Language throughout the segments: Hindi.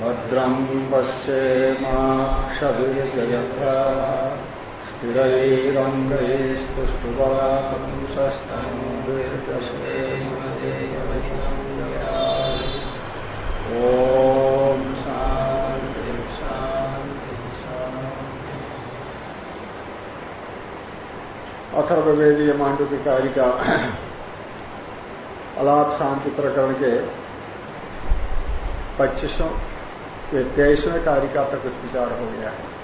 भद्रं पश्येमाक्षभिर्जयथा स्थिरैरङ्गैस्तुष्टुवापुंसस्तनूर्दशेमदेवम् ॐ शान्ति शान्ति अथर्ववेदीय मांडव्य अलाप शांति प्रकरण के पच्चीसों तेईसवें कारिका तक कुछ विचार हो गया है।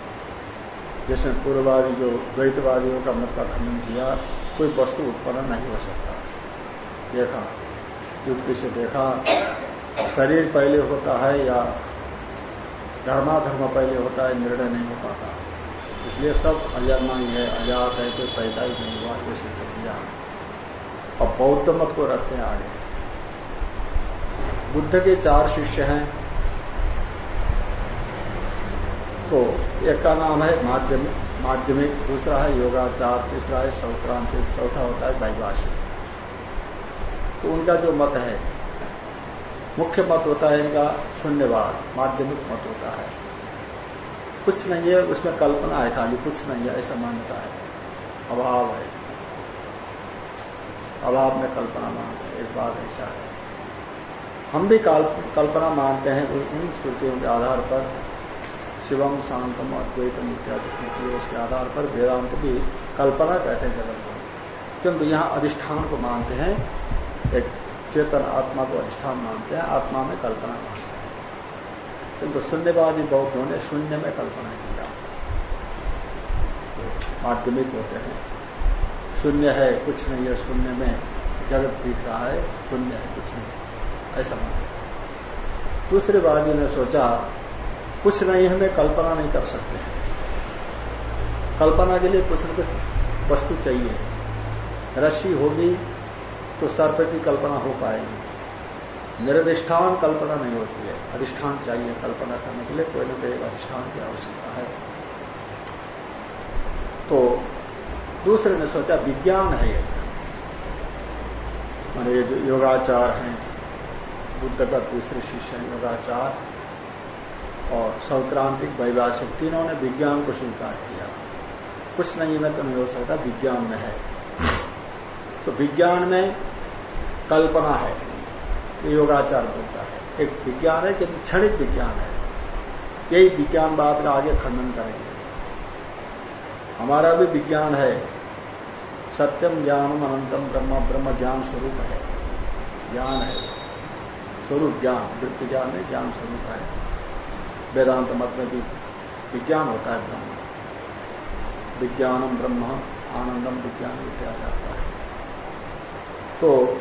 जिसमें पूर्ववादी जो द्वैतवादियों का मत का खंडन किया, कोई वस्तु उत्पन्न नहीं हो सकता। देखा, युक्ति से देखा, शरीर पहले होता है या धर्माधर्म पहले होता है, निर्णय नहीं हो पाता। इसलिए सब अजन्मा ही है अजात है, कोई पैदा ही नहीं हुआ, ये सिद्ध किया अब बौद्ध मत को रखते हैं आगे। बुद्ध के चार शिष्य हैं तो एक का नाम है माध्यमिक माध्यमिक, दूसरा है योगाचार, तीसरा है सौत्रांतिक चौथा होता है वैभाषिक तो उनका जो मत है, मुख्य मत होता है इनका शून्यवाद, माध्यमिक मत होता है। कुछ नहीं है, उसमें कल्पना है खाली, कुछ नहीं है, ऐसा मान्यता है। अभाव है। अभाव में कल्पना मानते हैं, एक बात ऐसा है। हम भी कल्पना मानते हैं उन श्रुतियों के आधार पर शिवम, शांतम, अद्वैतम इत्यादि स्मृति उसके आधार पर वेदांत भी कल्पना कहते हैं जगत को। किंतु यहाँ अधिष्ठान को मानते हैं, एक चेतन आत्मा को अधिष्ठान मानते हैं, आत्मा में कल्पना मानते हैं। किंतु शून्यवादी बौद्धों ने शून्य में कल्पना किया। माध्यमिक होते हैं। शून्य है, कुछ नहीं है, शून्य में जगत दिख रहा है, शून्य है, कुछ नहीं। ऐसा मानते दूसरे वादी ने सोचा कुछ नहीं हमें कल्पना नहीं कर सकते। कल्पना के लिए कुछ न कुछ वस्तु चाहिए। रस्सी होगी तो सर्प की कल्पना हो पाएगी। निरधिष्ठान कल्पना नहीं होती है। अधिष्ठान चाहिए कल्पना करने के लिए, कोई ना कोई अधिष्ठान की आवश्यकता है। तो दूसरे ने सोचा, विज्ञान है मान ये जो योगाचार हैं, बुद्ध का दूसरे शिष्य योगाचार। और सौत्रांतिक वैभाषिक तीनों ने विज्ञान को स्वीकार किया। कुछ नहीं में तो नहीं हो सकता, विज्ञान में है। तो विज्ञान में कल्पना है, ये योगाचार बोलता है। एक विज्ञान है, किंतु क्षणिक विज्ञान है। यही विज्ञानवाद का आगे खंडन करेंगे। हमारा भी विज्ञान है। सत्यम ज्ञानम अनंतम ब्रह्म ब्रह्म ज्ञान स्वरूप है। ज्ञान है। स्वरूप ज्ञान, वृत्ति ज्ञान है ज्ञान स्वरूप है। वेदांत मत में भी विज्ञान होता है ब्रह्म। विज्ञानम ब्रह्म आनंदम विज्ञान इत्यादि आता है। तो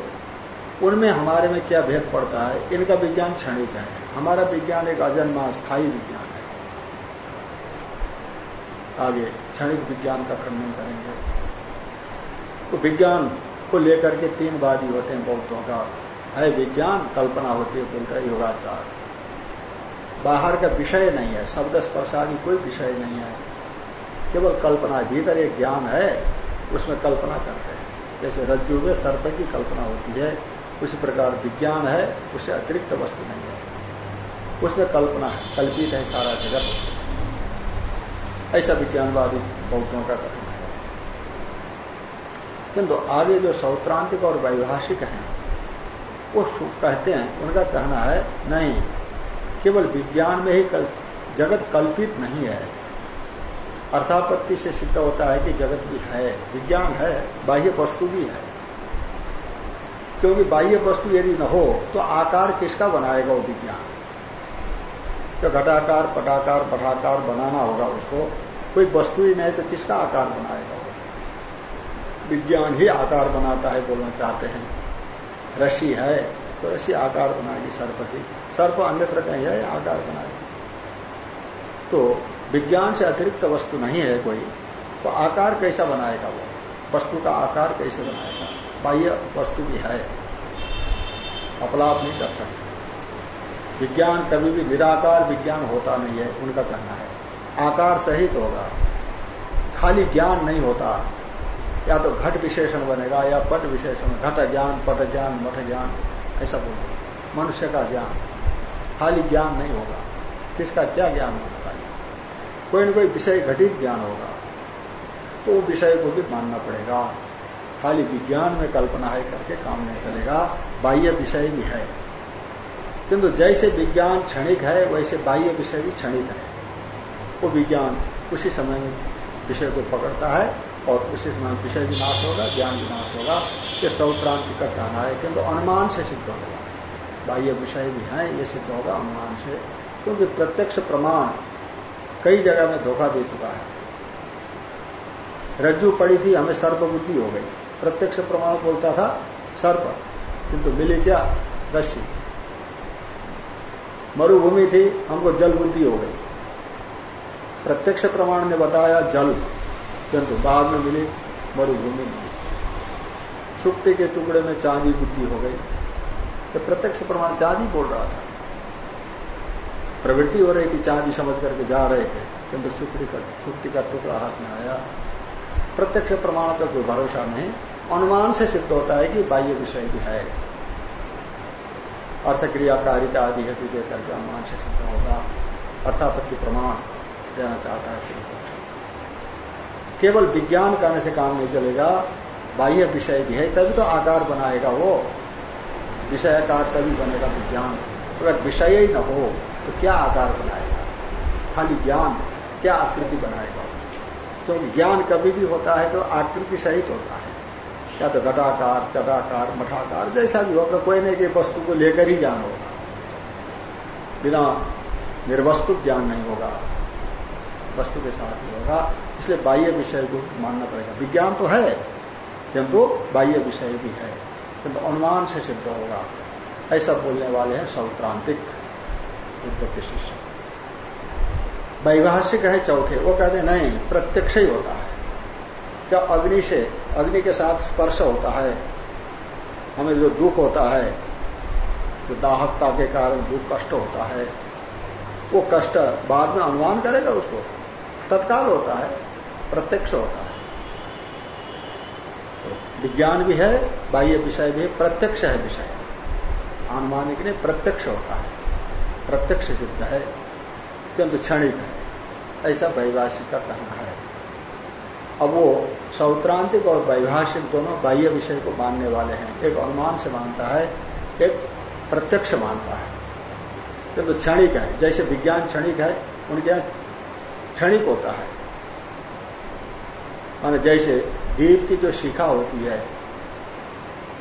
उनमें हमारे में क्या भेद पड़ता है? इनका विज्ञान क्षणिक है। हमारा विज्ञान एक अजन्मा, स्थायी विज्ञान है। आगे क्षणिक विज्ञान का खंडन करेंगे। तो विज्ञान को लेकर के तीन वादी होते हैं बहुतों का। है विज्ञान, कल्पना होती है, बोलता है योगाचार बाहर का विषय नहीं है, शब्द स्पर्शादी कोई विषय नहीं है। केवल कल्पना भीतर एक ज्ञान है, उसमें कल्पना करते हैं। जैसे रज्जु में सर्प की कल्पना होती है, उसी प्रकार विज्ञान है उससे अतिरिक्त वस्तु नहीं है। उसमें कल्पना है, कल्पित है सारा जगत। ऐसा विज्ञानवादी बौद्धों का कथन है। किंतु आगे जो सौत्रांतिक और वैभाषिक हैं, वो कहते हैं, उनका कहना है, नहीं केवल विज्ञान में ही कल, जगत कल्पित नहीं है। अर्थापत्ति से सिद्ध होता है कि जगत भी है विज्ञान है बाह्य वस्तु भी है। क्योंकि बाह्य वस्तु यदि न हो तो आकार किसका बनाएगा वो विज्ञान? तो घटाकार पटाकार पटाकार बनाना होगा उसको। कोई वस्तु ही नहीं तो किसका आकार बनाएगा वो? विज्ञान ही आकार बनाता है बोलना चाहते हैं। रस्सी है तो रस्सी आकार बनाएगी सर्प की सर्प अन्यत्र कहीं है आकार बनाएगी। तो विज्ञान से अतिरिक्त वस्तु नहीं है कोई तो आकार कैसा बनाएगा वो? वस्तु का आकार कैसे बनाएगा? बाह्य वस्तु भी है। अपलाप नहीं कर सकते। विज्ञान कभी भी निराकार विज्ञान होता नहीं है, उनका कहना है। आकार सहित होगा। खाली ज्ञान नहीं होता। या तो घट विशेषण बनेगा, या पट विशेषण, घट ज्ञान, पट ज्ञान, मठ ज्ञान। ऐसा बोलते मनुष्य का ज्ञान। खाली ज्ञान नहीं होगा। किसका क्या ज्ञान होता है कोई न कोई विषय घटित ज्ञान होगा। तो वो विषय को भी मानना पड़ेगा। खाली विज्ञान में कल्पना है करके काम नहीं चलेगा। बाह्य विषय भी है। किंतु जैसे विज्ञान क्षणिक है, वैसे बाह्य विषय भी क्षणिक है। वो विज्ञान उसी समय विषय को पकड़ता है। और उसी समय विषय विनाश होगा, ज्ञान विनाश होगा, ये सौत्रांति का कहना है किंतु अनुमान से सिद्ध होगा। बाह्य विषय भी है, ये सिद्ध होगा अनुमान से, क्योंकि प्रत्यक्ष प्रमाण कई जगह में धोखा दे चुका है। रज्जु पड़ी थी, हमें सर्प बुद्धि हो गई। प्रत्यक्ष प्रमाण बोलता था, सर्प, किंतु मिली क्या? रश्मि मरुभूमि थी, हमको जल बुद्धि हो गई। प्रत्यक्ष प्रमाण ने बताया जल। किंतु बाद में मिली, मरुभूमि मिली। सुक्ति के टुकड़े में चांदी बुद्धि हो गई। तो प्रत्यक्ष प्रमाण चांदी बोल रहा था। प्रवृत्ति हो रही थी, चांदी समझ करके जा रहे थे। किंतु सुक्ति का सुक्ति का टुकड़ा हाथ में आया। प्रत्यक्ष प्रमाण का कोई भरोसा नहीं। अनुमान से सिद्ध होता है कि बाह्य विषय भी है। अर्थ क्रियाकारिता आदि हेतु देकर करके अनुमान से सिद्ध होगा। अर्थापत्ति प्रमाण देना चाहता है केवल विज्ञान करने से काम नहीं चलेगा, बाह्य विषय भी है, तभी तो आकार बनाएगा वो। विषयाकार तभी बनेगा विज्ञान। अगर विषय ही न हो तो क्या आकार बनाएगा? खाली ज्ञान, क्या आकृति बनाएगा? तो ज्ञान कभी भी होता है तो आकृति सहित होता है। या तो घटाकार, चटाकार, मठाकार, जैसा भी होगा कोई नहीं कि वस्तु को लेकर ही ज्ञान होगा। बिना निर्वस्तु ज्ञान नहीं होगा। वस्तु के साथ ही होगा। इसलिए बाह्य विषय को मानना पड़ेगा। विज्ञान तो है, किंतु बाह्य विषय भी है। किंतु अनुमान से सिद्ध होगा। ऐसा बोलने वाले हैं सौत्रांतिक के शिष्य। वैभाषिक है चौथे। वो कहते नहीं, प्रत्यक्ष ही होता है। जब अग्नि से, अग्नि के साथ स्पर्श होता है? हमें जो दुख होता है, जो दाहकता के कारण दुख कष्ट होता है, वो कष्ट बाद में अनुमान करेगा उसको। तत्काल होता है, प्रत्यक्ष होता है। तो विज्ञान भी है, बाह्य विषय भी है, प्रत्यक्ष है विषय। अनुमानिक ने प्रत्यक्ष होता है, प्रत्यक्ष सिद्ध है, अत्यंत क्षणिक है। ऐसा वैभाषिक का कहना है। अब वो सौत्रांतिक और वैभाषिक दोनों बाह्य विषय को मानने वाले हैं। एक अनुमान से मानता है, एक प्रत्यक्ष मानता है। तो क्षणिक है। जैसे विज्ञान क्षणिक है, उनके यहाँ क्षणिक होता है। माने जैसे दीप की जो शिखा होती है,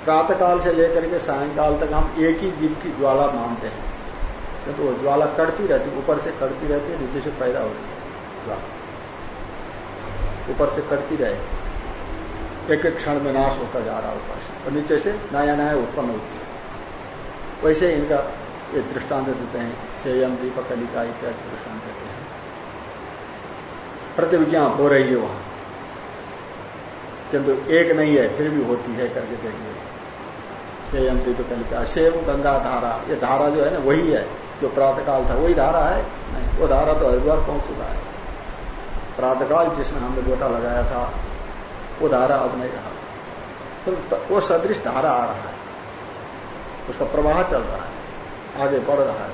प्रातःकाल से लेकर के सायंकाल तक हम एक ही दीप की ज्वाला मानते हैं। तो वो ज्वाला कड़ती रहती, ऊपर से कड़ती रहती है, नीचे से पैदा होती है ज्वाला। ऊपर से कटती रहे। एक एक क्षण में नाश होता जा रहा ऊपर से, और नीचे से नया नया उत्पन्न होती है। वैसे इनका ये दृष्टांत देते हैं, सेयम, दीपक, कलिका इत्यादि दृष्टांत। प्रतिविज्ञा हो रही है वहाँ। किंतु एक नहीं है, फिर भी होती है करके देखिए। सेयम दीपक कलिका सेव गंगा धारा। ये धारा जो है ना, वही है, जो प्रातकाल था, वही धारा है? नहीं, वो धारा तो हरिद्वार पहुँच चुका है। प्रातकाल जिसमें हमने गोटा लगाया था, वो धारा अब नहीं रहा। तो वो सदृश धारा आ रहा है। उसका प्रवाह चल रहा है, आगे बढ़ रहा है।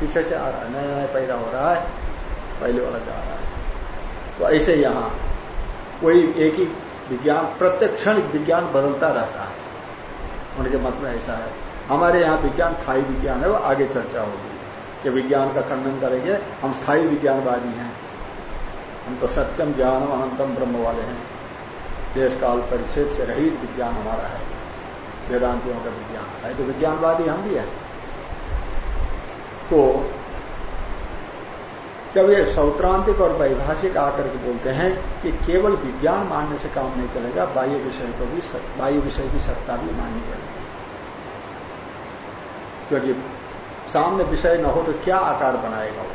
पीछे से आ रहा है नया नया पैदा हो रहा है, पहले वाला जा रहा है। तो ऐसे यहाँ कोई एक ही विज्ञान प्रत्यक्षण विज्ञान बदलता रहता है। उनके मत में ऐसा है। हमारे यहाँ विज्ञान स्थायी विज्ञान है, वो आगे चर्चा होगी कि विज्ञान का खंडन करेंगे। हम स्थायी विज्ञानवादी हैं। हम तो सत्यम ज्ञानम अनंतम ब्रह्म वाले हैं। देश काल परिच्छेद से रहित विज्ञान हमारा है। वेदांतियों का विज्ञान है। तो विज्ञानवादी हम भी हैं। तो जब ये सौत्रांतिक और वैभाषिक आकर के बोलते हैं कि केवल विज्ञान मानने से काम नहीं चलेगा, बाह्य विषय को भी बाह्य विषय की सत्ता भी माननी पड़ेगी। क्योंकि सामने विषय न हो तो क्या आकार बनाएगा वो?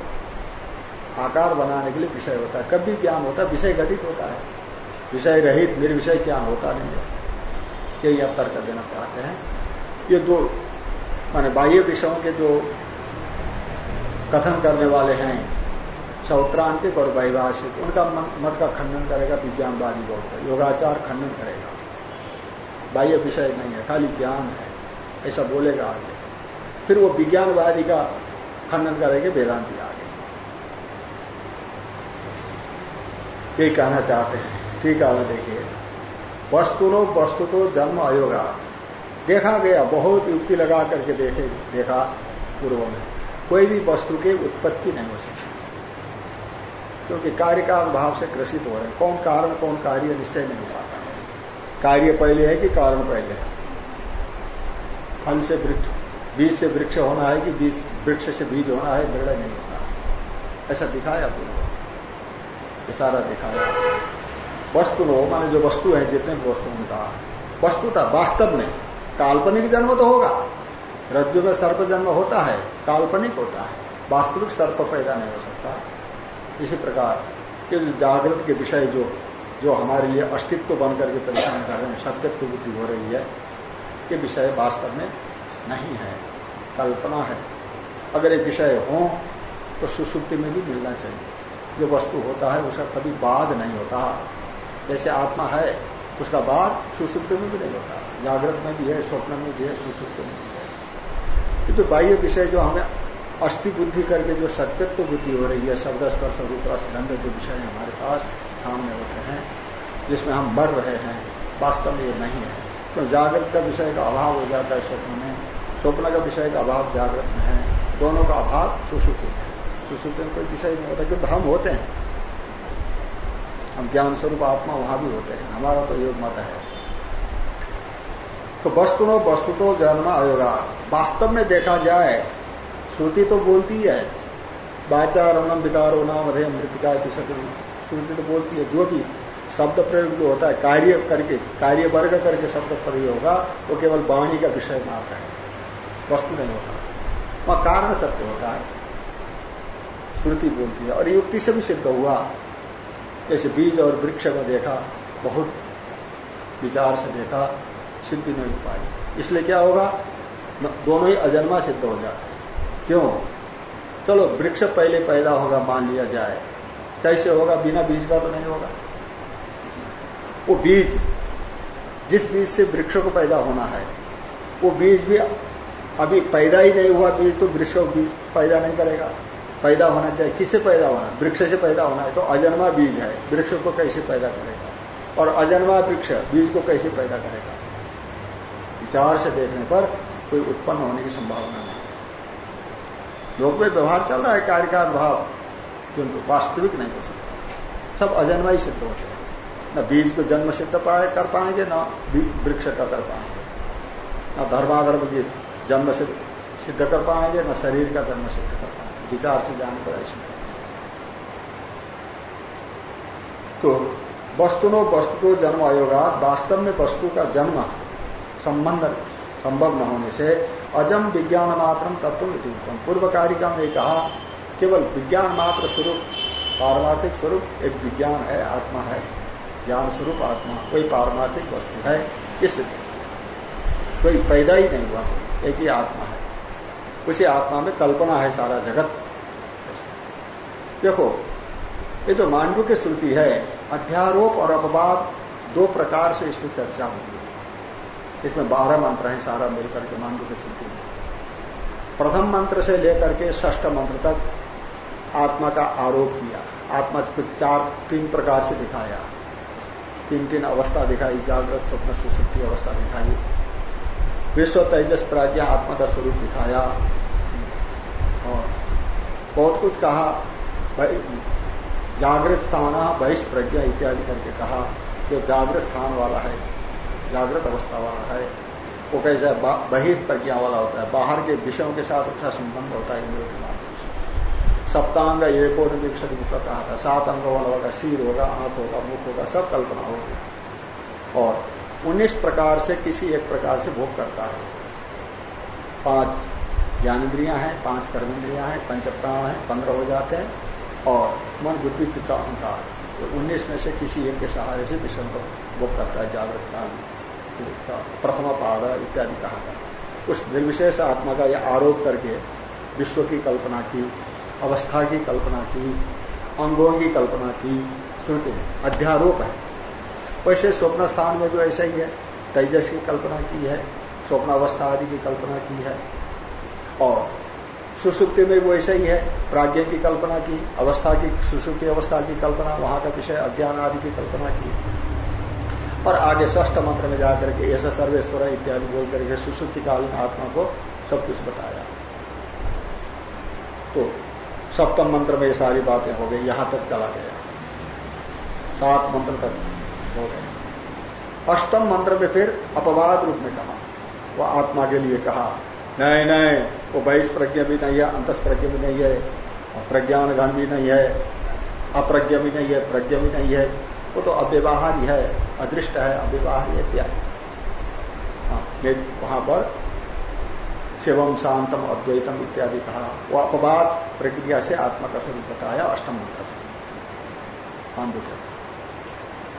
आकार बनाने के लिए विषय होता है। कभी ज्ञान होता है, विषय घटित होता है। विषय रहित, निर्विषय ज्ञान होता नहीं है। यही आप तर्क देना चाहते हैं। ये दो, माने बाह्य विषयों के जो कथन करने वाले हैं सौत्रांतिक और वैभाषिक उनका मत का खंडन करेगा, विज्ञानवादी बहुत योगाचार खंडन करेगा। बाह्य विषय नहीं है, खाली ज्ञान है। ऐसा बोलेगा आगे। फिर वो विज्ञानवादी का खंडन करेंगे, वेदांति आगे। ये कहना चाहते हैं। ठीक है देखिए। वस्तुनो वस्तु तो जन्म अयोगा। देखा गया, बहुत युक्ति लगा करके देखे, देखा पूर्व में। कोई भी वस्तु की उत्पत्ति नहीं हो सकती। क्योंकि कार्य का अभाव से ग्रसित हो रहे हैं। कौन कारण, कौन कार्य, निश्चय नहीं हो पाता। कार्य पहले है कि कारण पहले है? फल से वृक्ष, बीज से वृक्ष होना है कि बीज, वृक्ष से बीज होना है, निर्णय नहीं होता। ऐसा दिखाया पूर्व सारा दिखाया। वस्तु नो माने जो वस्तु है, जितने भी वस्तु उनका। वस्तुता वास्तव में काल्पनिक जन्म तो होगा। रज्जु में सर्प जन्म होता है, काल्पनिक होता है। वास्तविक सर्प पैदा नहीं हो सकता। इसी प्रकार ये जो जागृत के विषय जो जो हमारे लिए अस्तित्व बन करके परेशान कर रहे हैं, सत्यत्व बुद्धि हो रही है, ये विषय वास्तव में नहीं है, कल्पना है। अगर एक विषय हो तो सुसुप्ति में भी मिलना चाहिए। जो वस्तु होता है, उसका कभी बाद नहीं होता। जैसे आत्मा है, उसका बाद सुसुप्ति में भी नहीं होता। जागृत में भी है, स्वप्न में भी है, सुसुप्ति में भी है। ये जो बाह्य विषय जो हमें अस्थि बुद्धि करके जो सत्यत्व बुद्धि हो रही है, शब्द, स्पर्श, रूप, रस, गंध जो विषय हमारे पास सामने होते हैं, जिसमें हम मर रहे हैं, वास्तव में ये नहीं है। तो जागृत का विषय का अभाव हो जाता है स्वप्न में, स्वप्न का विषय का अभाव जागृत में है, दोनों का अभाव सुसुप्ति में सुसुप्ति में कोई विषय नहीं होता, क्योंकि हम होते हैं। हम ज्ञान स्वरूप आत्मा वहाँ भी होते हैं, हमारा तो योग मत है। तो वस्तु नो वस्तु तो जन्म अयोगा वास्तव में देखा जाए श्रुति तो बोलती है बाचार रमणम विकारो नाम अधे मृतिका श्रुति तो बोलती है, जो भी शब्द प्रयोग जो होता है, कार्य करके कार्य वर्ग करके शब्द प्रयोग होगा, वो केवल वाणी का विषय मात्र है, वस्तु नहीं होता। वहाँ कारण सत्य होता है। श्रुति बोलती है, और युक्ति से भी सिद्ध हुआ। जैसे बीज और वृक्ष में देखा, बहुत विचार से देखा, सिद्धि नहीं हो पाई। इसलिए क्या होगा? दोनों ही अजन्मा सिद्ध हो जाते क्यों? चलो, वृक्ष पहले पैदा होगा, मान लिया जाए। कैसे होगा? बिना बीज का तो नहीं होगा। वो बीज, जिस बीज से वृक्ष को पैदा होना है, वो बीज भी अभी पैदा ही नहीं हुआ बीज तो वृक्ष बीज पैदा नहीं करेगा। पैदा होना चाहिए। किससे पैदा होना? वृक्ष से पैदा होना है तो अजन्मा बीज है। वृक्ष को कैसे पैदा करेगा? और अजन्मा वृक्ष, बीज को कैसे पैदा करेगा? विचार से देखने पर कोई उत्पन्न होने की संभावना नहीं। लोग में व्यवहार चल रहा है, कार्यकार भाव, किंतु वास्तविक नहीं हो सकता। सब अजन्मा ही सिद्ध होते हैं न बीज को जन्म सिद्ध पाए, कर पाएँगे, न वृक्ष का कर पाएँगे। न धर्माधर्म की जन्म सिद्ध सिद्ध कर पाएँगे, न शरीर का जन्म सिद्ध कर पाएँगे। विचार से जाने पर ऐसे तो वस्तुनो वस्तु को जन्म आयोगा वास्तव में वस्तु का जन्म संबंध संभव न होने से अजम विज्ञान मात्र तत्व उत्तम पूर्व कारिका में कहा, केवल विज्ञान मात्र स्वरूप, पारमार्थिक स्वरूप, एक विज्ञान है, आत्मा है, ज्ञान स्वरूप आत्मा, कोई पारमार्थिक वस्तु है सिद्ध कोई पैदा ही नहीं हुआ, एक ही आत्मा है। उसी आत्मा में कल्पना है सारा जगत। देखो, ये जो मांडू की श्रुति है, अध्यारोप और अपवाद, दो प्रकार से इसमें चर्चा हुई है। इसमें बारह मंत्र हैं, सारा मिलकर के मांडू की श्रुति में। प्रथम मंत्र से लेकर के ष्ठ मंत्र तक आत्मा का आरोप किया। आत्मा कुछ चार, तीन प्रकार से दिखाया। तीन तीन अवस्था दिखाई, जागृत, स्वप्न सुशक्ति अवस्था दिखाई। विश्व तेजस प्राज्ञा आत्मा का स्वरूप दिखाया। और बहुत कुछ कहा जागृत स्थाना बहिष्ठ प्रज्ञा इत्यादि करके कहा, जो जागृत स्थान वाला है। जागृत अवस्था वाला है। वो कैसा बहिर् प्रज्ञा वाला होता है। बाहर के विषयों के साथ अच्छा संबंध होता है इंद्रियों के माध्यम से। सप्तांग एकोन विक्षत मुख कहा था। सात अंग वाला होगा, सिर होगा, आँख होगा, मुख होगा, सब कल्पना होगी और उन्नीस प्रकार से किसी एक प्रकार से भोग करता है। पाँच ज्ञानेन्द्रियाँ हैं, पाँच कर्मेंद्रियाँ हैं, पंच प्राण है, पंद्रह हो जाते हैं और मन, बुद्धि, चित्ता, अहंकार। तो उन्नीस में से किसी एक के सहारे से विषय को भोग करता है जागृत काल में। प्रथम पाद इत्यादि कहा था। उस निर्विशेष आत्मा का यह आरोप करके विश्व की कल्पना की, अवस्था की कल्पना की, अंगों की कल्पना की श्रुति में अध्यारोप है। वैसे स्वप्न स्थान में भी ऐसा ही है। तेजस की कल्पना की है, स्वप्नावस्था आदि की कल्पना की है। और सुसुप्ति में वैसा ही है। प्राज्ञ की कल्पना की, अवस्था की, सुसुप्ति अवस्था की कल्पना, वहाँ का विषय अज्ञान आदि की कल्पना की। और आगे ष्ठ मंत्र में जाकर के ऐसा सर्वेश्वर इत्यादि बोल करके सुसुप्तिकालीन आत्मा को सब कुछ बताया। तो सप्तम मंत्र में ये सारी बातें हो गई, यहाँ तक चला गया। सात मंत्र तक हो गए। अष्टम मंत्र में फिर अपवाद रूप में कहा। वो आत्मा के लिए कहा, नहीं नहीं, वो बहिष प्रज्ञा भी नहीं है अंतस प्रज्ञा भी नहीं है प्रज्ञान घन भी नहीं है, अप्रज्ञा भी नहीं है, प्रज्ञा भी नहीं है। वो तो अव्यवहार है अदृष्ट है अव्यवहार इत्यादि। हाँ, वहाँ पर शिवम शांतम अद्वैतम इत्यादि कहा। वो अपवाद प्रक्रिया से आत्मा का स्वरूप बताया अष्टम मंत्र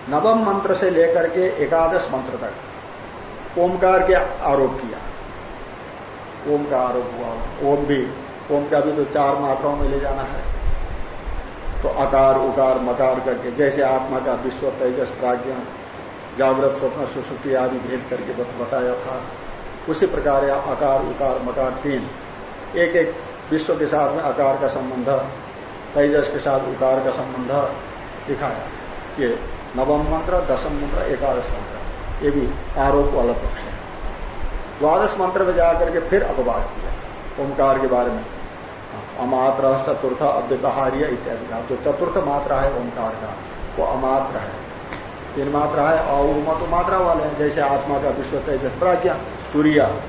नवम मंत्र से लेकर के एकादश मंत्र तक ओमकार के आरोप किया। ओम का आरोप हुआ। ओम भी ओम का भी तो चार मात्राओं में ले जाना है। तो अकार उकार, मकार करके, जैसे आत्मा का विश्व, तेजस, प्राज्ञ, जागृत, स्वप्न, सुश्रुति आदि भेद करके बताया था। उसी प्रकार अकार उकार, मकार तीन। एक एक विश्व के साथ में आकार का संबंध, तेजस के साथ उकार का संबंध दिखाया। ये नवम मंत्र, दसम मंत्र, एकादश मंत्र। ये भी आरोप वाला पक्ष है। द्वादश मंत्र में जाकर के फिर अपवाद किया, ओंकार के बारे में। अमात्र चतुर्थ अव्यवहार्य इत्यादि का। जो चतुर्थ मात्रा है, ओंकार का, वो अमात्र है। तीन मात्रा है अउमा तो मात्रा वाले हैं, जैसे आत्मा का विश्व तेजस प्राज्ञा सूर्य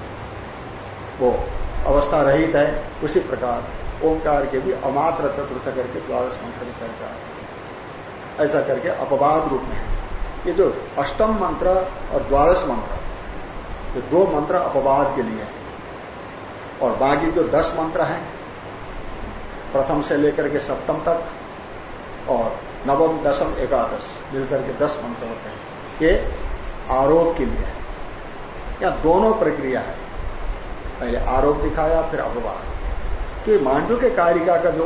वो अवस्था रहित है, उसी प्रकार ओंकार के भी अमात्र चतुर्थ करके द्वादश मंत्र में चर्चा आती है। ऐसा करके अपवाद रूप में है। ये जो अष्टम मंत्र और द्वादश मंत्र, ये दो मंत्र अपवाद के लिए है। और बाकी जो दस मंत्र हैं प्रथम से लेकर के सप्तम तक और नवम, दसम, एकादश मिलकर के दस मंत्र होते हैं, ये आरोप के लिए या दोनों प्रक्रिया है। पहले आरोप दिखाया, फिर अपवाद। कि मांडू के कारिका का जो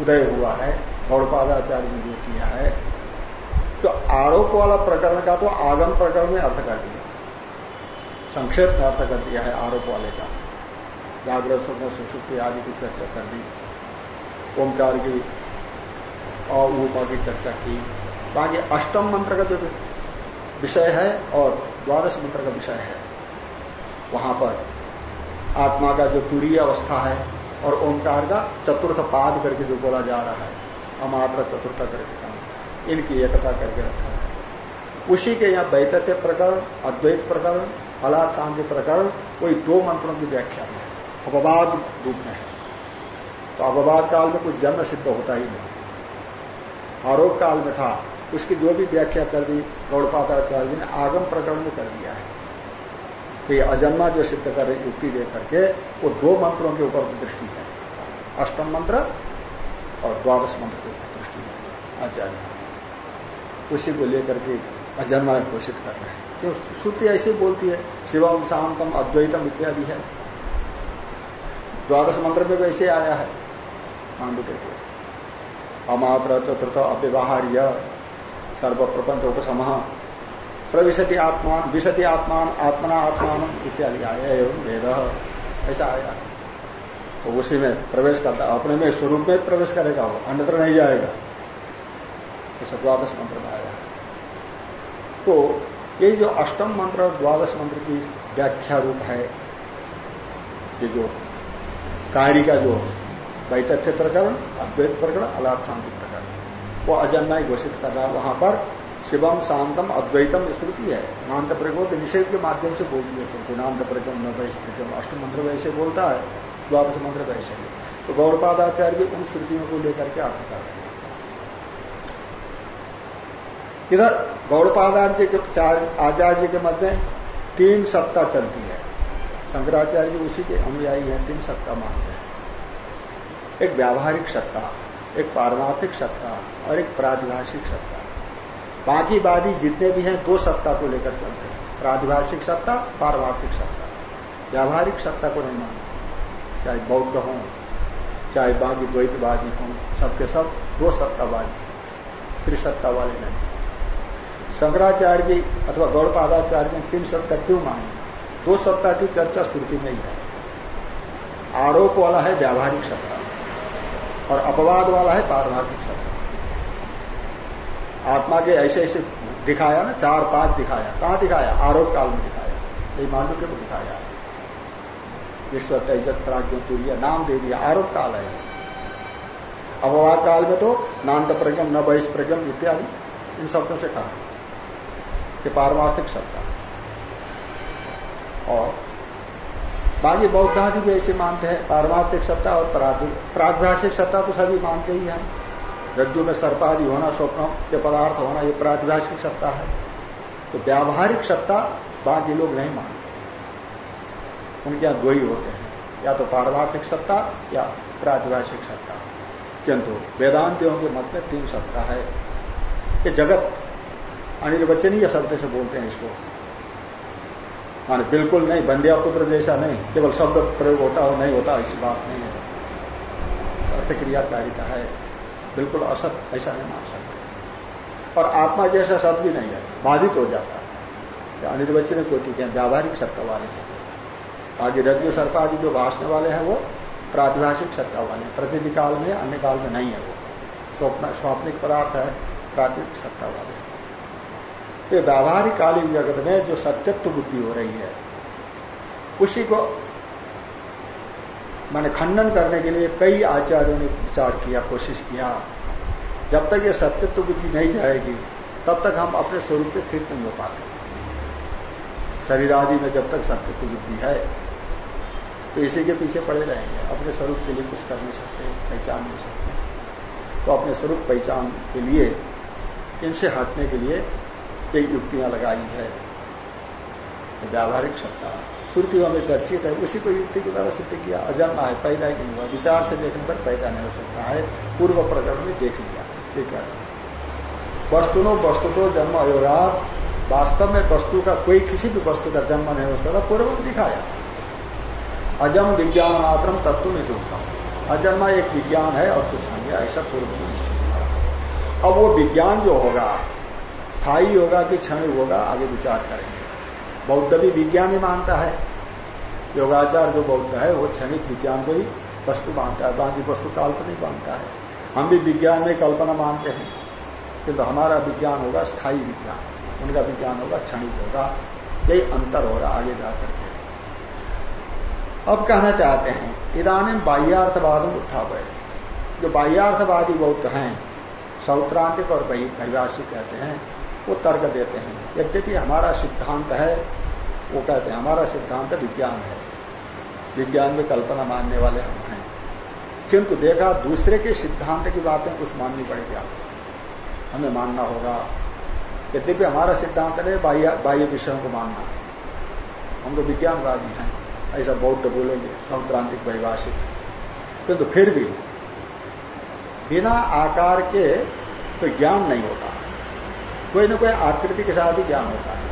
उदय हुआ है, गौड़पादाचार्य ने जो किया है तो आरोप वाला प्रकरण का तो आगम प्रकरण में अर्थ कर दिया। संक्षेप में अर्थ कर दिया है आरोप वाले का। जागृत स्वप्न, सुसुप्ति आदि की चर्चा कर दी। ओंकार की अूपा की चर्चा की। बाकी अष्टम मंत्र का जो विषय है और द्वादश मंत्र का विषय है, वहाँ पर आत्मा का जो तुरीय अवस्था है और ओंकार का चतुर्थ पाद करके जो बोला जा रहा है, अमात्र चतुर्थ करके काम, इनकी एकता करके रखा है। उसी के यहाँ वैतथ्य प्रकरण, अद्वैत प्रकरण अलाद शांति प्रकरण, कोई दो मंत्रों की व्याख्या में है, अपवाद रूप में है। तो अपवाद काल में कुछ जन्म सिद्ध होता ही नहीं। आरोप काल में था, उसकी जो भी व्याख्या कर दी, गौड़पादाचार्य ने आगम प्रकरण में कर दिया है। तो ये अजन्मा जो सिद्ध कर रही, युक्ति दे करके, वो दो मंत्रों के ऊपर दृष्टि है। अष्टम मंत्र और द्वादश मंत्र के ऊपर दृष्टि है, आचार्य। उसी को लेकर के अजन्मा घोषित कर रहे हैं। क्यों? श्रुति ऐसे बोलती है, शिवम शांतम अद्वैतम इत्यादि है। द्वादश मंत्र में वैसे आया है। मांडू के अमात्र चतुर्थ अव्यवहार्य सर्व प्रपंच उपसम प्रविशति आत्मा विशति आत्मान आत्मना आत्मान इत्यादि आया एवं वेद। ऐसा आया। तो उसी में प्रवेश करता अपने में स्वरूप में प्रवेश करेगा वो अन्यत्र नहीं जाएगा। ऐसा द्वादश मंत्र में आया तो ये जो अष्टम मंत्र और द्वादश मंत्र की व्याख्या रूप है, ये जो कार्य का जो वैतथ्य प्रकरण, अद्वैत प्रकरण अलाद शांति प्रकरण। वो अजन्मा ही घोषित कर रहा है वहाँ पर, शिवम, शांतम, अद्वैतम स्मृति है। नान्त प्रकोद निषेध के माध्यम से बोलती है स्मृति। नान्त प्रकम न वैश्रिकम अष्ट मंत्र वैसे बोलता है, द्वादश मंत्र वैसे तो गौरपादाचार्य जी उन स्मृतियों को लेकर के अर्थ कर रहे हैं। इधर गौड़पादाचार्य के आचार्य के मध्य में तीन सत्ता चलती है। शंकराचार्य उसी के अनुयायी हैं, तीन सत्ता मानते एक व्यावहारिक सत्ता, एक पारमार्थिक सत्ता और एक प्रादिभाषिक सत्ता। बाकी बादी जितने भी हैं, दो सत्ता को लेकर चलते हैं। प्रादिभाषिक सत्ता, पारमार्थिक सत्ता। व्यावहारिक सत्ता को नहीं मानते। चाहे बौद्ध हो, चाहे बाकी द्वैतवादी हों, सबके सब दो सत्तावादी त्रिसत्ता वाले नहीं। शंकराचार्य जी अथवा गौड़पादाचार्य ने तीन सत्ता क्यों मानी? दो सत्ता की चर्चा श्रुति में ही है। आरोप वाला है व्यावहारिक सत्ता। और अपवाद वाला है पारमार्थिक सत्ता आत्मा के ऐसे ऐसे दिखाया ना, चार पाँच दिखाया। कहाँ दिखाया? आरोप काल में दिखाया। सही मांडुक्य को दिखाया। विश्व तेजस प्राज्ञ तुर्य नाम दे दिया। आरोप काल है। अपवाद काल में तो नान्त प्रज्ञम, न बहिष्प्रज्ञम इत्यादि, इन शब्दों से कहा। पारमार्थिक सत्ता और बाकी बौद्ध आदि भी ऐसे मानते हैं पारमार्थिक सत्ता और प्रातिभाषिक सत्ता तो सभी मानते ही हैं। रज्जु में सर्पादि होना स्वप्न के पदार्थ होना, ये प्रातिभाषिक सत्ता है। तो व्यावहारिक सत्ता बाकी लोग नहीं मानते। उनके यहाँ दो ही होते हैं। या तो पारमार्थिक सत्ता या प्रातिभाषिक सत्ता। किंतु वेदांतियों के मत में तीन सत्ता है। ये जगत, अनिर्वचनीय शब्द से बोलते हैं इसको। माने बिल्कुल नहीं, बंदिया पुत्र जैसा नहीं, केवल शब्द प्रयोग होता हो, नहीं होता, ऐसी बात नहीं है। अर्थ क्रियाकारिता है। बिल्कुल असत, ऐसा नहीं मान सकते। और आत्मा जैसा सत भी नहीं है, बाधित हो जाता है। अनिर्वचनीय कोटि के व्यावहारिक सत्ता वाले हैं। आगे रज्जु सर्पादि जो भाषने वाले हैं, वो प्रातिभाषिक सत्ता वाले हैं। प्रतिनिधि काल में, अन्य काल में नहीं है वो। स्वप्न, स्वाप्निक पदार्थ है प्रातिक सत्ता वाले ये व्यावहारिक कालीन जगत में जो सत्यत्व बुद्धि हो रही है, उसी को मैंने खंडन करने के लिए कई आचार्यों ने विचार किया, कोशिश किया। जब तक ये सत्यत्व बुद्धि नहीं जाएगी, तब तक हम अपने स्वरूप के स्थित नहीं हो पाते। शरीर आदि में जब तक सत्यत्व बुद्धि है तो इसी के पीछे पड़े रहेंगे। अपने स्वरूप के लिए कुछ कर नहीं सकते, पहचान नहीं सकते। तो अपने स्वरूप पहचान के लिए, इनसे हटने के लिए कई युक्तियाँ लगाई है। व्यावहारिक सत्ता। श्रुतियों में चर्चित है। उसी को युक्ति के द्वारा सिद्ध किया। अजन्मा है, पैदा नहीं हुआ। विचार से देखने पर पैदा नहीं हो सकता है। पूर्व प्रकरण में देख लिया। ठीक है। वस्तुनो वस्तु तो जन्म अयोरात वास्तव में वस्तु का कोई किसी भी वस्तु का जन्म नहीं हो सकता। पूर्व में दिखाया। अजम विज्ञान मात्र तत्व नहीं होता अजन्मा एक विज्ञान है और कुछ नहीं है। ऐसा पूर्व में निश्चित हुआ। अब वो विज्ञान जो होगा स्थायी होगा कि क्षणिक होगा, आगे विचार करेंगे। बौद्ध भी विज्ञान ही मानता है। योगाचार जो बौद्ध है, वो क्षणिक विज्ञान को ही वस्तु मानता है, बाकी वस्तु काल्पनिक मानता है। हम भी विज्ञान में कल्पना मानते हैं। किंतु हमारा विज्ञान होगा स्थायी विज्ञान, उनका विज्ञान होगा क्षणिक होगा, यही अंतर होगा आगे जाकर के। अब कहना चाहते हैं इधानी बाह्यार्थवाद में उत्थापय जो बाह्यार्थवादी बौद्ध हैं, सौत्रांतिक और परिभाषिक कहते हैं वो तर्क देते हैं। यद्यपि हमारा सिद्धांत है, वो कहते हैं, हमारा सिद्धांत विज्ञान है। विज्ञान में कल्पना मानने वाले हम हैं। किंतु देखा, दूसरे के सिद्धांत की बातें कुछ माननी पड़ेगी आपको। हमें मानना होगा, यद्यपि हमारा सिद्धांत नहीं बाह्य विषयों को मानना। हम तो विज्ञानवादी हैं, ऐसा बौद्ध बोलेंगे, सौत्रांतिक वैभाषिक। किंतु फिर भी, बिना आकार के कोई ज्ञान नहीं होता। कोई ना कोई आकृति के साथ ही ज्ञान होता है।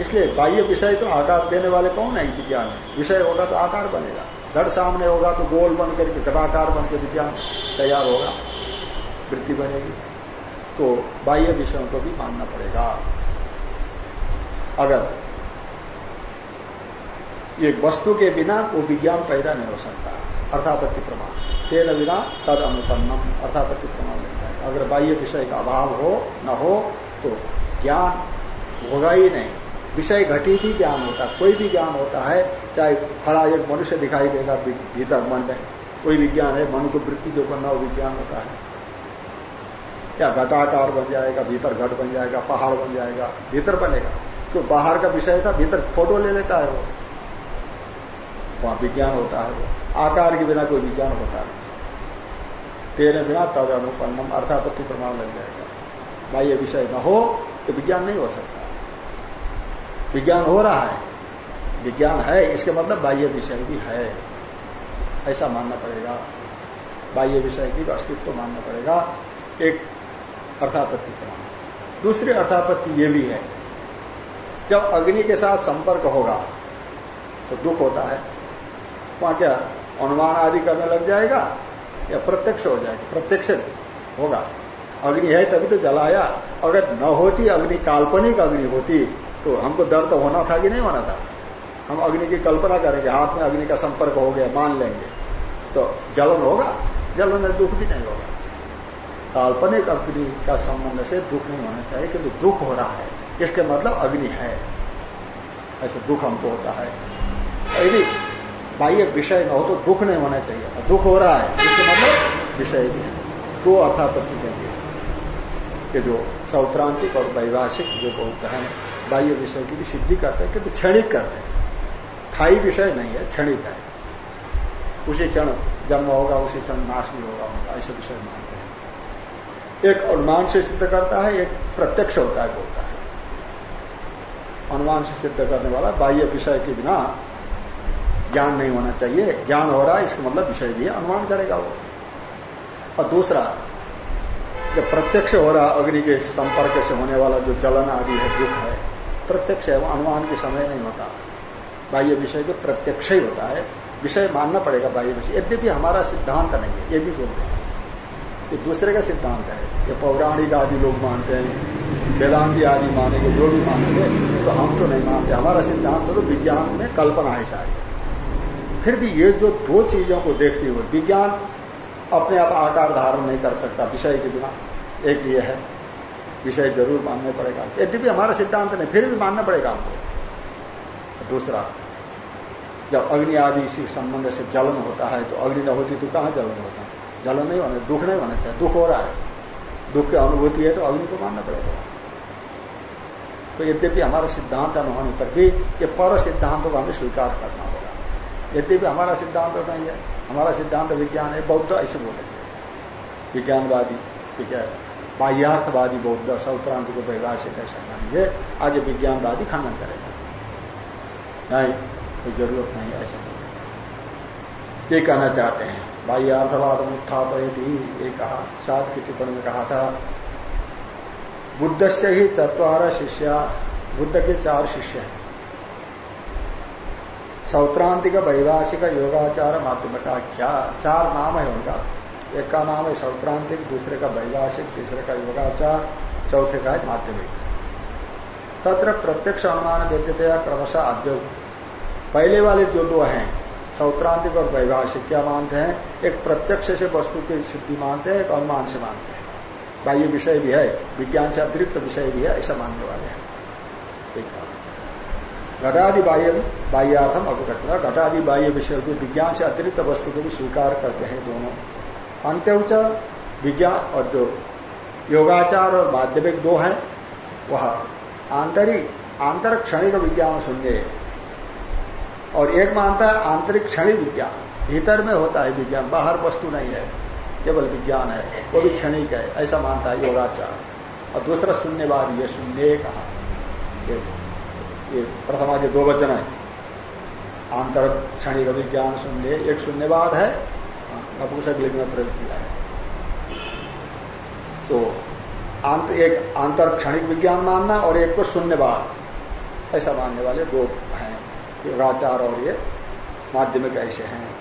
इसलिए बाह्य विषय तो आकार देने वाले कौन है विज्ञान विषय होगा तो आकार बनेगा। घट सामने होगा तो गोल बन करके घटाकार बन के विज्ञान तैयार होगा। वृत्ति बनेगी। तो बाह्य विषयों को भी मानना पड़ेगा। अगर ये वस्तु के बिना वो विज्ञान पैदा नहीं हो सकता। अर्थापत्ति प्रमाण तेन बिना तद अनुपन्नम अर्थापत्ति प्रमाण लग जाएगा अगर बाह्य विषय का अभाव हो, न हो तो ज्ञान होगा ही नहीं। विषय घटित ही ज्ञान होता। है कोई भी ज्ञान होता है, चाहे खड़ा एक मनुष्य दिखाई देगा भीतर मन में। कोई विज्ञान है, मन को वृत्ति जो करना वो विज्ञान होता है। या घटाकार बन जाएगा, भीतर घट बन जाएगा, पहाड़ बन जाएगा, भीतर बनेगा। तो बाहर का विषय था, भीतर फ़ोटो ले लेता है वो। वहाँ विज्ञान होता है वो। आकार के बिना कोई विज्ञान होता नहीं। तेरे बिना तद अनुपन्नम अर्थापत्ति प्रमाण लग जाएगा। बाह्य विषय न हो तो विज्ञान नहीं हो सकता। विज्ञान हो रहा है। विज्ञान है, इसके मतलब बाह्य विषय भी है। ऐसा मानना पड़ेगा। बाह्य विषय की अस्तित्व तो मानना पड़ेगा। एक अर्थापत्ति प्रमाण। दूसरी अर्थापत्ति ये भी है। जब अग्नि के साथ संपर्क होगा तो दुख होता है। वहाँ क्या अनुमान आदि करने लग जाएगा या प्रत्यक्ष हो जाएगा, प्रत्यक्ष होगा। अग्नि है तभी तो जलाया। अगर न होती, अग्नि काल्पनिक अग्नि होती तो हमको डर तो होना था कि नहीं होना था। हम अग्नि की कल्पना करेंगे, हाथ में अग्नि का संपर्क हो गया, मान लेंगे। तो जलन होगा, जलन में दुख भी नहीं होगा। काल्पनिक अग्नि का संबंध से दुख नहीं होना चाहिए, किंतु दुख हो रहा है। इसके मतलब अग्नि है। ऐसे दुख हमको होता है। यदि बाह्य विषय न हो तो दुख नहीं होना चाहिए था। दुख हो रहा है, इसके मतलब विषय भी है। दो अर्थात देंगे कि जो सौत्रांतिक और वैभाषिक जो बौद्ध है, बाह्य विषय की भी सिद्धि करते हैं, किंतु क्षणिक करते हैं। स्थायी विषय नहीं है, क्षणिक है। उसी क्षण जन्म होगा, उसी क्षण नाश भी होगा, उनका ऐसे विषय मानते हैं। एक अनुमान से सिद्ध करता है, एक प्रत्यक्ष होता है, बोलता है। अनुमान से सिद्ध करने वाला बाह्य विषय के बिना ज्ञान नहीं होना चाहिए। ज्ञान हो रहा है, इसका मतलब विषय भी अनुमान करेगा वो। और दूसरा, जब प्रत्यक्ष हो रहा, अग्नि के संपर्क से होने वाला जो जलन आदि है, दुख है, प्रत्यक्ष है, वो अनुमान के समय नहीं होता। बाह्य विषय के प्रत्यक्ष ही होता है। विषय मानना पड़ेगा बाह्य विषय। यद्यपि हमारा सिद्धांत नहीं है, ये भी बोलते हैं। ये दूसरे का सिद्धांत है। ये पौराणिक आदि लोग मानते हैं, वेदांति आदि मानेंगे, जो भी मानेंगे तो हम तो नहीं मानते। हमारा सिद्धांत तो विज्ञान में कल्पना है सारी। फिर भी ये जो दो चीज़ों को देखते हुए विज्ञान अपने आप आकार धारण नहीं कर सकता विषय के बिना। एक ये है, विषय ज़रूर मानना पड़ेगा। यद्यपि हमारा सिद्धांत नहीं, फिर भी मानना पड़ेगा हमको। दूसरा, जब अग्नि आदि इसी संबंध से जलन होता है तो अग्नि न होती तो कहाँ जलन होता? है जलन नहीं होना, दुख नहीं होना चाहिए, दुख हो रहा है। दुख की अनुभूति है तो अग्नि को मानना पड़ेगा। तो यद्यपि हमारा सिद्धांत न होने पर भी ये पर सिद्धांतों को हमें स्वीकार करना होगा। यद्यपि हमारा सिद्धांत नहीं है, हमारा सिद्धांत विज्ञान है, बौद्ध ऐसे बोलेंगे विज्ञानवादी ठीक है? बाह्यार्थवादी बौद्ध सौत्रांत को वैभाषिक ऐसा कहेंगे आगे विज्ञानवादी खंडन करेगा। नहीं, कोई ज़रूरत नहीं, ऐसा बोलेगा ये कहना चाहते हैं, बाह्यार्थवाद उत्थापयती, ये कहा, सात की टिप्पणी में कहा था। बुद्ध से ही चतवार शिष्या, बुद्ध के चार शिष्य हैं। सौत्रांतिक वैभाषिक योगाचार माध्यम का क्या? चार नाम है उनका। एक का नाम है सौत्रांतिक दूसरे का वैभाषिक तीसरे का योगाचार, चौथे का है माध्यमिक। तत्र प्रत्यक्ष अनुमान व्यक्तितया क्रमशः अद्योग पहले वाले जो दो हैं सौत्रांतिक और वैभाषिक क्या मानते हैं? एक प्रत्यक्ष से वस्तु की सिद्धि मानते हैं, एक अनुमान से मानते हैं। बाह्य विषय भी है, विज्ञान से अतिरिक्त विषय भी है, ऐसा मानने वाले हैं। ठीक है। घटादि बाह्य बाह्यार्थम अवगत। घटादि बाह्य विषय को विज्ञान से अतिरिक्त वस्तु को भी स्वीकार करते हैं दोनों। अंत्युच विज्ञान और जो योगाचार और माध्यमिक दो है, वह आंतरिक आंतर क्षणिक विज्ञान सुनिए। और एक मानता है आंतरिक क्षणिक विज्ञान। भीतर में होता है विज्ञान, बाहर वस्तु नहीं है, केवल विज्ञान है, वो भी क्षणिक है, ऐसा मानता है योगाचार। और दूसरा शून्यवाद ये शून्य कहा। ये प्रथमा के दो वचन है। आंतर क्षणिक विज्ञान शून्य एक शून्यवाद है। नपुंसक लिंग में प्रयोग किया है। तो आंत, एक आंतर क्षणिक विज्ञान मानना और एक को शून्यवाद ऐसा मानने वाले दो हैं। योगाचार और ये माध्यमिक ऐसे हैं।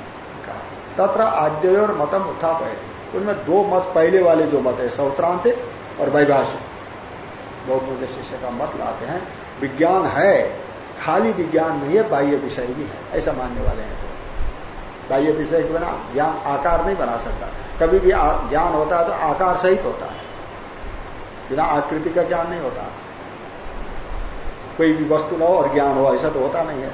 तत्र आद्य और मतम उत्था पहले। उनमें दो मत पहले वाले जो मत है सौत्रांतिक और वैभाषिक। बौद्धों के शिष्य का मत लाते हैं। विज्ञान है, खाली विज्ञान नहीं है, बाह्य विषय भी है, ऐसा मानने वाले हैं। तो बाह्य विषय के बिना ज्ञान आकार नहीं बना सकता। कभी भी ज्ञान होता है तो आकार सहित होता है। बिना आकृति का ज्ञान नहीं होता। कोई भी वस्तु न हो और ज्ञान हो, ऐसा तो होता नहीं है।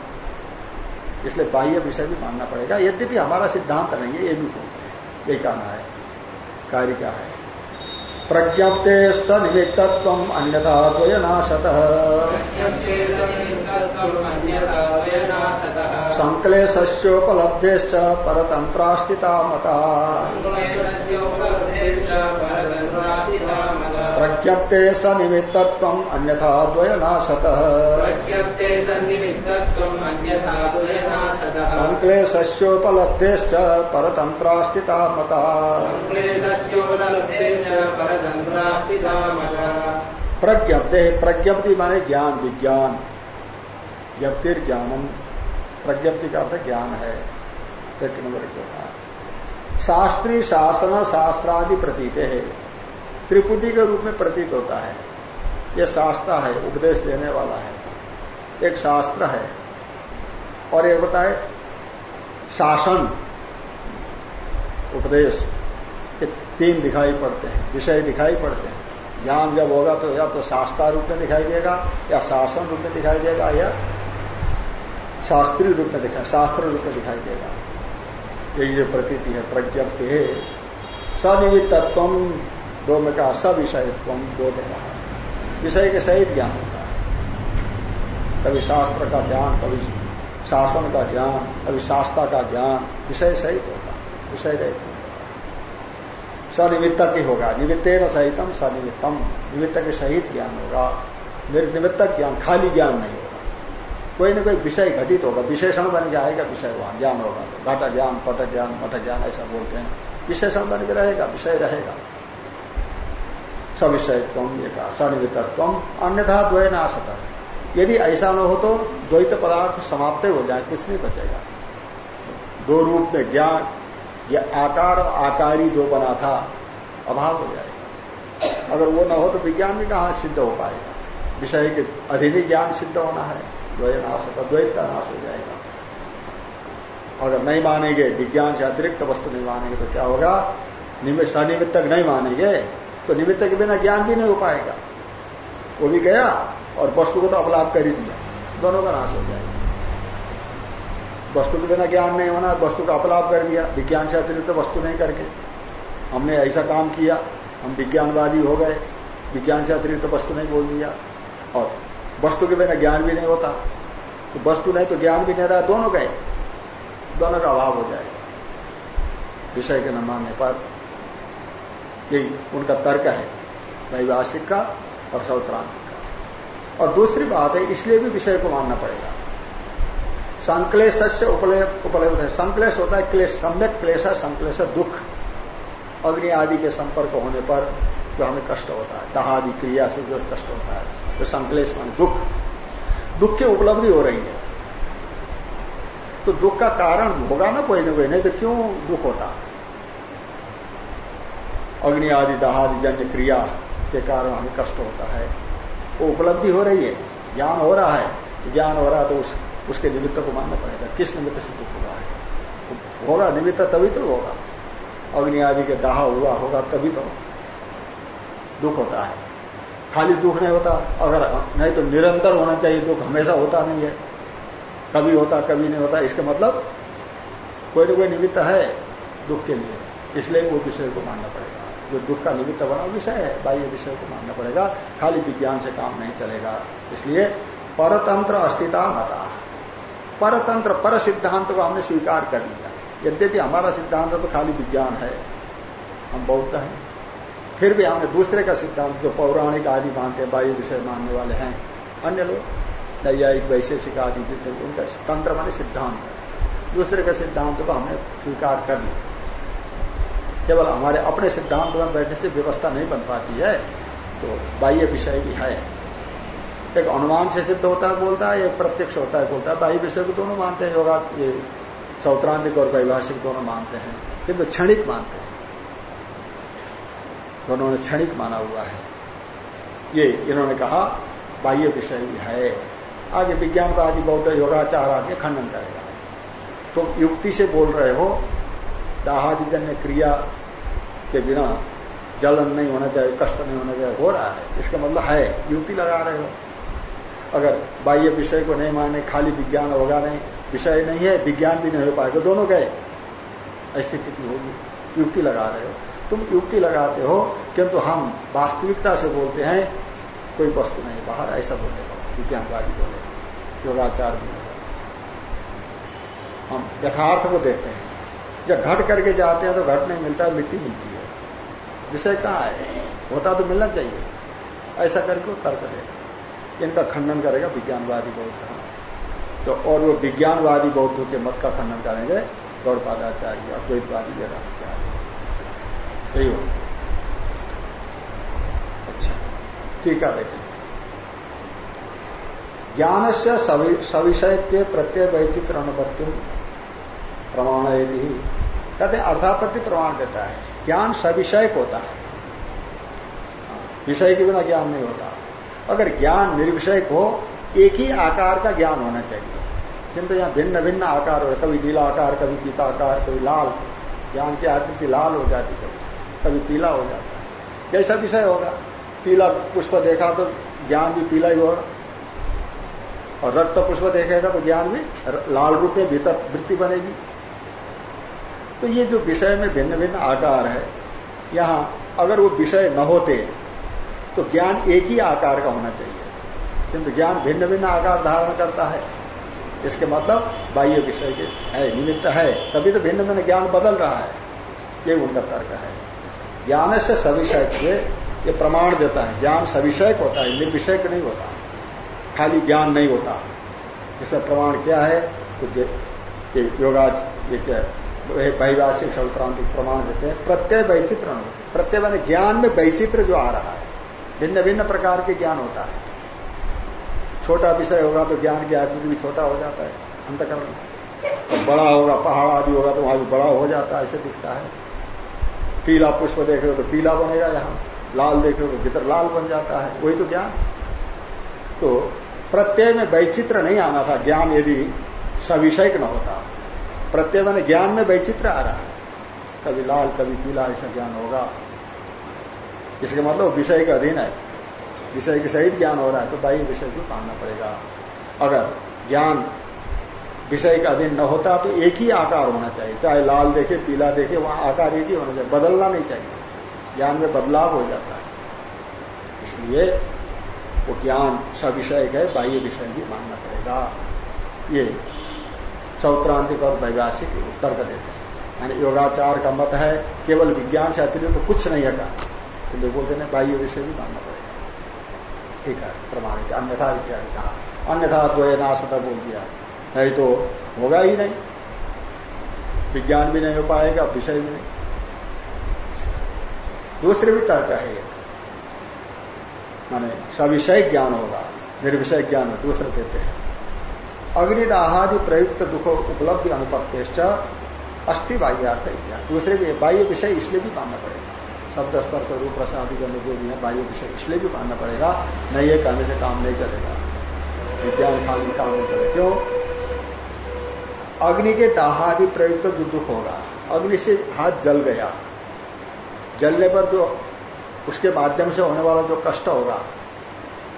इसलिए बाह्य विषय भी मानना पड़ेगा। यद्यपि हमारा सिद्धांत नहीं है, ये भी बोलते हैं। ये कहना है, कार्य क्या है? प्रज्ञप्ते स्वनिमित्तत्व अन्यथा द्वयनाशत। संक्लेशोपलब्धे परतंत्रास्थिता मता प्रज्ञप्ते सनिमित्तत्व अन्यथा द्वयनाशत। संक्लेशोपलब्धे परतंत्रास्थिता मता प्रज्ञप्ति प्रज्ञप्ति माने ज्ञान विज्ञान। ज्ञप्तिर ज्ञानम प्रज्ञप्ति का अर्थ ज्ञान है। नंबर शास्त्री शासन शास्त्रादि प्रतीत है। त्रिपुटी के रूप में प्रतीत होता है। यह शास्त्र है, उपदेश देने वाला है। एक शास्त्र है। और एक बताए, शासन, उपदेश, ये तीन दिखाई पड़ते हैं, विषय दिखाई पड़ते हैं। ज्ञान जब होगा तो या तो शास्त्रा रूप में दिखाई देगा, या शासन रूप में दिखाई देगा, या शास्त्रीय रूप में दिखाई, शास्त्र रूप में दिखाई देगा। यही जो प्रतीति है, प्रज्ञप्ति है। सनिमित्तत्व दो में कहा सविषयत्व दो में कहा। विषय के सहित ज्ञान होता है। कभी शास्त्र का ज्ञान, कभी शासन का ज्ञान, कभी शास्त्रा का ज्ञान विषय सहित होगा विषय रहित सनिमित्तक ही। होगा। निमित्ते न सहितम सनिमित्तम। निमित्त के सहित ज्ञान होगा। निर्निमित्तक ज्ञान, खाली ज्ञान नहीं होगा। कोई ना कोई विषय घटित होगा। विशेषण बन जाएगा, विषय वहाँ ज्ञान होगा। तो घट ज्ञान, पट ज्ञान मठ ज्ञान, ऐसा बोलते हैं। विशेषण बन के रहेगा, विषय रहेगा। सविषयत्व ये कहा सनिमित्तत्व अन्यथा द्वय नाशता यदि ऐसा न हो तो द्वैत पदार्थ समाप्त हो जाए, कुछ नहीं बचेगा। दो रूप में ज्ञान, या आकार और आकारी दो बना था, अभाव हो जाएगा। अगर वो न हो तो विज्ञान भी कहाँ सिद्ध हो पाएगा? विषय के अधीन ज्ञान सिद्ध होना है। द्वय नाश होता, द्वैत का नाश हो जाएगा। अगर नहीं मानेंगे, विज्ञान से अतिरिक्त वस्तु नहीं मानेंगे तो क्या होगा? सनिमित्त तक नहीं मानेंगे। तो निमित्त के बिना ज्ञान भी नहीं हो पाएगा। वो भी गया और वस्तु को तो अपलाप कर ही दिया। दोनों का नाश हो जाएगा। वस्तु के बिना ज्ञान नहीं होना, वस्तु का अपलाप कर दिया। विज्ञान से अतिरिक्त वस्तु नहीं करके। हमने ऐसा काम किया, हम विज्ञानवादी हो गए। विज्ञान से अतिरिक्त वस्तु नहीं बोल दिया। और वस्तु के बिना ज्ञान भी नहीं होता। तो वस्तु नहीं तो ज्ञान भी नहीं रहा, दोनों गए। दोनों का अभाव हो जाएगा। विषय के न मानने पर यही उनका तर्क है वैवासिक का और सौत्रांतिक का। और दूसरी बात है, इसलिए भी विषय को मानना पड़ेगा। संक्लेश उपलब्ध है। संक्लेश होता है, क्लेश, सम्यक क्लेश है संक्लेश दुख। अग्नि आदि के संपर्क होने पर जो हमें कष्ट होता है दहादि क्रिया से जो कष्ट होता है तो संक्लेश मान दुख। दुख की उपलब्धि हो रही है। तो दुख का कारण होगा ना कोई ना कोई, नहीं तो क्यों दुख होता? अग्नि आदि दहादि जन्य क्रिया के कारण हमें कष्ट होता है। वो उपलब्धि हो रही है ज्ञान हो रहा है ज्ञान हो रहा है तो उस, उसके निमित्त को मानना पड़ेगा। किस निमित्त से दुख हुआ है? होगा निमित्त तभी तो होगा। अग्नि आदि के दाह हुआ होगा तभी तो दुख होता है। खाली दुख नहीं होता अगर नहीं तो निरंतर होना चाहिए दुख हमेशा होता नहीं है। कभी होता कभी नहीं होता इसका मतलब कोई ना कोई निमित्त है दुख के लिए। इसलिए वो विषय को मानना पड़ेगा। जो दुख का निमित्त बना विषय है। बाह्य विषय को मानना पड़ेगा। खाली विज्ञान से काम नहीं चलेगा। इसलिए परतंत्र अस्थिता मता। परतंत्र पर सिद्धांत को हमने स्वीकार कर लिया। यद्यपि हमारा सिद्धांत तो खाली विज्ञान है। हम बौद्ध हैं। फिर भी हमने दूसरे का सिद्धांत, जो पौराणिक आदि मानते हैं, बाह्य विषय मानने वाले हैं। अन्य लोग, नैयायिक, वैशेषिक आदि जितने उनका तंत्र माने सिद्धांत। दूसरे का सिद्धांत को हमने स्वीकार कर लिया। केवल हमारे अपने सिद्धांत में बैठने से व्यवस्था नहीं बन पाती है तो बाह्य विषय भी है। एक अनुमान से सिद्ध होता है, बोलता है, एक प्रत्यक्ष होता है, बोलता है। बाह्य विषय को दोनों मानते हैं योगा ये सौत्रांतिक और वैभाषिक दोनों मानते हैं, किंतु क्षणिक मानते हैं। दोनों ने क्षणिक माना हुआ है। ये इन्होंने कहा, बाह्य विषय भी है। आगे विज्ञानवादी बौद्ध योगाचार आगे खंडन करेगा। तुम तो युक्ति से बोल रहे हो दाहादिजन्य क्रिया के बिना जलन नहीं होना चाहिए, कष्ट नहीं होना चाहिए, हो रहा है। इसका मतलब है, युक्ति लगा रहे हो। अगर बाह्य विषय को नहीं माने, खाली विज्ञान होगा नहीं, विषय नहीं है, विज्ञान भी नहीं हो पाएगा, दोनों गए। स्थिति होगी। युक्ति लगा रहे हो। तुम युक्ति लगाते हो, किंतु हम वास्तविकता से बोलते हैं, कोई वस्तु नहीं, बाहर ऐसा बोलेगा विज्ञानवादी बोलेगा योगाचार बोलेगा हम यथार्थ को देखते हैं। जब घट करके जाते हैं तो घट नहीं मिलता, मिट्टी मिलती है। विषय कहाँ है, होता तो मिलना चाहिए। ऐसा करके वो तर्क देगा। इनका खंडन करेगा, विज्ञानवादी बौद्ध तो और वो विज्ञानवादी बौद्धों के मत का खंडन करेंगे, गौड़पादाचार्य, अद्वैतवादी वेदांताचार्य यही हो? अच्छा ठीक है देखें। ज्ञान से सविषय के प्रत्यय वैचित्र अनुपत्ति प्रमाण कहते अर्थापत्ति प्रमाण देता है। ज्ञान सविषय होता है। विषय के बिना ज्ञान नहीं होता। अगर ज्ञान निर्विषय हो, एक ही आकार का ज्ञान होना चाहिए। किंतु यहाँ भिन्न भिन्न आकार हो, कभी नीला आकार, कभी पीता आकार, कभी लाल। ज्ञान की आकृति लाल हो जाती कभी कभी पीला हो जाता है। कैसा विषय होगा? पीला पुष्प देखा तो ज्ञान भी पीला ही होगा। और रक्त पुष्प देखेगा तो ज्ञान भी लाल रूप में भीतर वृत्ति बनेगी। तो ये जो विषय में भिन्न भिन्न आकार है, यहाँ अगर वो विषय न होते तो ज्ञान एक ही आकार का होना चाहिए। किंतु ज्ञान भिन्न भिन्न आकार धारण करता है। इसके मतलब बाह्य विषय के है, निमित्त है। तभी तो भिन्न भिन्न ज्ञान बदल रहा है। ये उनका तर्क है। ज्ञान से सविषय ये प्रमाण देता है। ज्ञान सविषयक होता है, निर्विषयक नहीं होता। खाली ज्ञान नहीं होता। इसमें प्रमाण क्या है? तो योगाज क्या वैवासिक सौत्रांतिक प्रमाण देते हैं। प्रत्यय वैचित्र प्रत्यय मान ज्ञान में वैचित्र जो आ रहा है। भिन्न भिन्न प्रकार के ज्ञान होता है। छोटा विषय होगा तो ज्ञान की आदमी भी छोटा हो जाता है। अंतकरण। तो बड़ा होगा, पहाड़ आदि होगा तो वहाँ भी बड़ा हो जाता है, ऐसे दिखता है। पीला पुष्प देखे तो पीला बनेगा यहाँ। लाल देखे तो भीतर लाल बन जाता है। वही तो ज्ञान। तो प्रत्यय में वैचित्र नहीं आना था। ज्ञान यदि सविषय न होता। प्रत्यय मैंने ज्ञान में वैचित्र आ रहा है। कभी लाल, कभी पीला, ऐसा ज्ञान होगा। इसके मतलब विषय का अधीन है। विषय के सहित ज्ञान हो रहा है तो बाह्य विषय को मानना पड़ेगा। अगर ज्ञान विषय का अधीन न होता तो एक ही आकार होना चाहिए। चाहे लाल देखे, पीला देखे, वहाँ आकार एक ही होना चाहिए। बदलना नहीं चाहिए। ज्ञान में बदलाव हो जाता है। इसलिए वो ज्ञान सविषय है, बाह्य विषय भी मानना पड़ेगा। ये सौत्रांतिक और वैवासिक तर्क देते हैं। यानी योगाचार का मत है, केवल विज्ञान से अतिरिक्त तो कुछ नहीं है कहा तो बोलते हैं बाह्य विषय भी मानना पड़ेगा। ठीक है प्रमाणित अन्यथा इत्यादि कहा। अन्यथा तो ना सतह बोल दिया। नहीं तो होगा ही नहीं। विज्ञान भी नहीं हो पाएगा, विषय भी नहीं। दूसरे भी तर्क है ये। माने सविषय ज्ञान होगा, निर्विषय ज्ञान दूसरे देते हैं। अग्निदाहादि प्रयुक्त दुख उपलब्धि अनुपत्य अस्थि बाह्यार्थ इत्यादि दूसरे भी बाह्य विषय इसलिए भी मानना पड़ेगा। शब्द, स्पर्श, रूप प्रसाद करने जो भी है, बाह्य विषय इसलिए भी मानना पड़ेगा। नहीं ये कहने से काम नहीं चलेगा। विज्ञान काम नहीं चलेगा। क्यों? अग्नि के दाहादि प्रयुक्त जो दुख होगा, अग्नि से हाथ जल गया। जलने पर जो उसके माध्यम से होने वाला जो कष्ट होगा,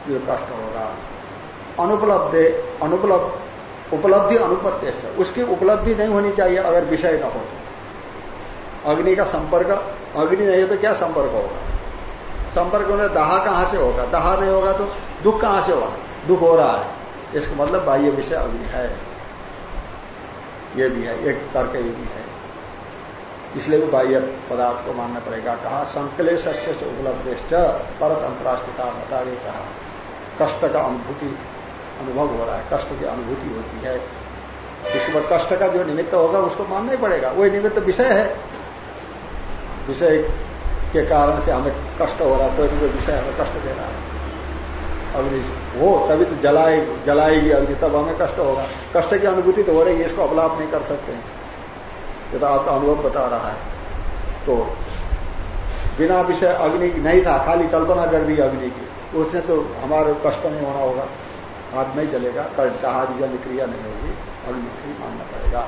जो कष्ट होगा, अनुपलब्ध अनुपलब्ध उपलब्धि अनुपत्य से उसकी उपलब्धि नहीं होनी चाहिए अगर विषय न हो तो। अग्नि का संपर्क, अग्नि नहीं है तो क्या संपर्क होगा? संपर्क होने दहा कहाँ से होगा? दहा नहीं होगा तो दुख कहाँ से होगा? दुख हो रहा है। इसका मतलब बाह्य विषय अग्नि है। ये भी है, एक तर्क ये भी है। इसलिए भी बाह्य पदार्थ को मानना पड़ेगा। कहा संकलेश से उपलब्ध परत अंतरास्थिता बता कहा। कष्ट का अनुभूति अनुभव हो रहा है, कष्ट की अनुभूति होती है। इसके कष्ट का जो निमित्त होगा, उसको मानना ही पड़ेगा। वही निमित्त विषय है। विषय के कारण से हमें कष्ट हो रहा है, कोई कोई विषय हमें कष्ट दे रहा है। अग्नि हो तभी तो जलाए जलाएगी अग्नि, तब हमें कष्ट होगा। कष्ट की अनुभूति तो हो रही है, इसको अपलाप नहीं कर सकते हैं। ये तो आपका अनुभव बता रहा है। तो बिना विषय अग्नि नहीं था, खाली कल्पना कर दी अग्नि की। उसने तो हमारे कष्ट नहीं होना होगा। हाथ नहीं जलेगा कहा जल क्रिया नहीं होगी अग्निथी मानना पड़ेगा।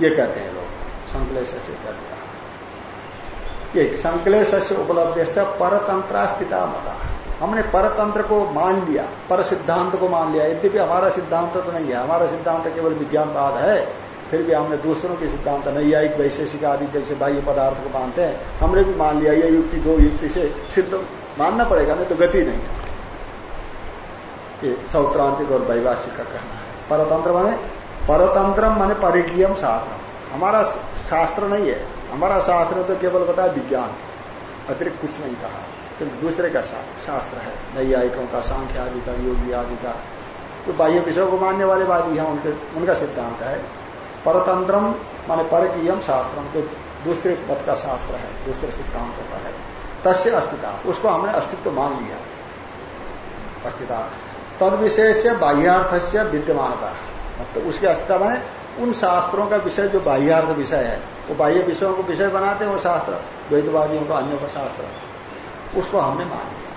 ये कहते हैं लोग संकलेश से कर दिया ये संकलेश से उपलब्ध से परतंत्रा मता। हमने परतंत्र को मान लिया पर सिद्धांत को मान लिया। यद्यपि हमारा सिद्धांत तो नहीं है, हमारा सिद्धांत केवल विज्ञानवाद है, फिर भी हमने दूसरों के सिद्धांत, नैयायिक, वैशेषिक आदि जैसे बाह्य पदार्थ को मानते हैं। हमने भी मान लिया, ये युक्ति, दो युक्ति से सिद्ध मानना पड़ेगा, नहीं तो गति नहीं है। ये सौत्रांतिक और वैवासिक का कहना है। परतंत्र माने परतंत्र माने परिज्ञम शास्त्र हमारा शास्त्र नहीं है। हमारा शास्त्र तो केवल बताया विज्ञान। अतिरिक्त कुछ नहीं कहा। किंतु तो दूसरे का शास्त्र है। नैयायिकों का सांख्य आदि का, योगी आदि का। तो बाह्य विषयों को मानने वाले वादी हैं उनके, उनका सिद्धांत है। परतंत्रम माने परकीयम शास्त्र तो दूसरे मत का शास्त्र है, दूसरे सिद्धांतों का है। तस्य अस्तित्व। उसको हमने अस्तित्व मान लिया। अस्तित्व। तद विषय से बाह्यार्थ से विद्यमानता तो उसके अस्तित्व में उन शास्त्रों का विषय जो बाह्यार्थ विषय है, वो बाह्य विषयों को विषय बनाते हैं वो शास्त्र, द्वैतवादियों का अन्य का शास्त्र। उसको हमने मान लिया।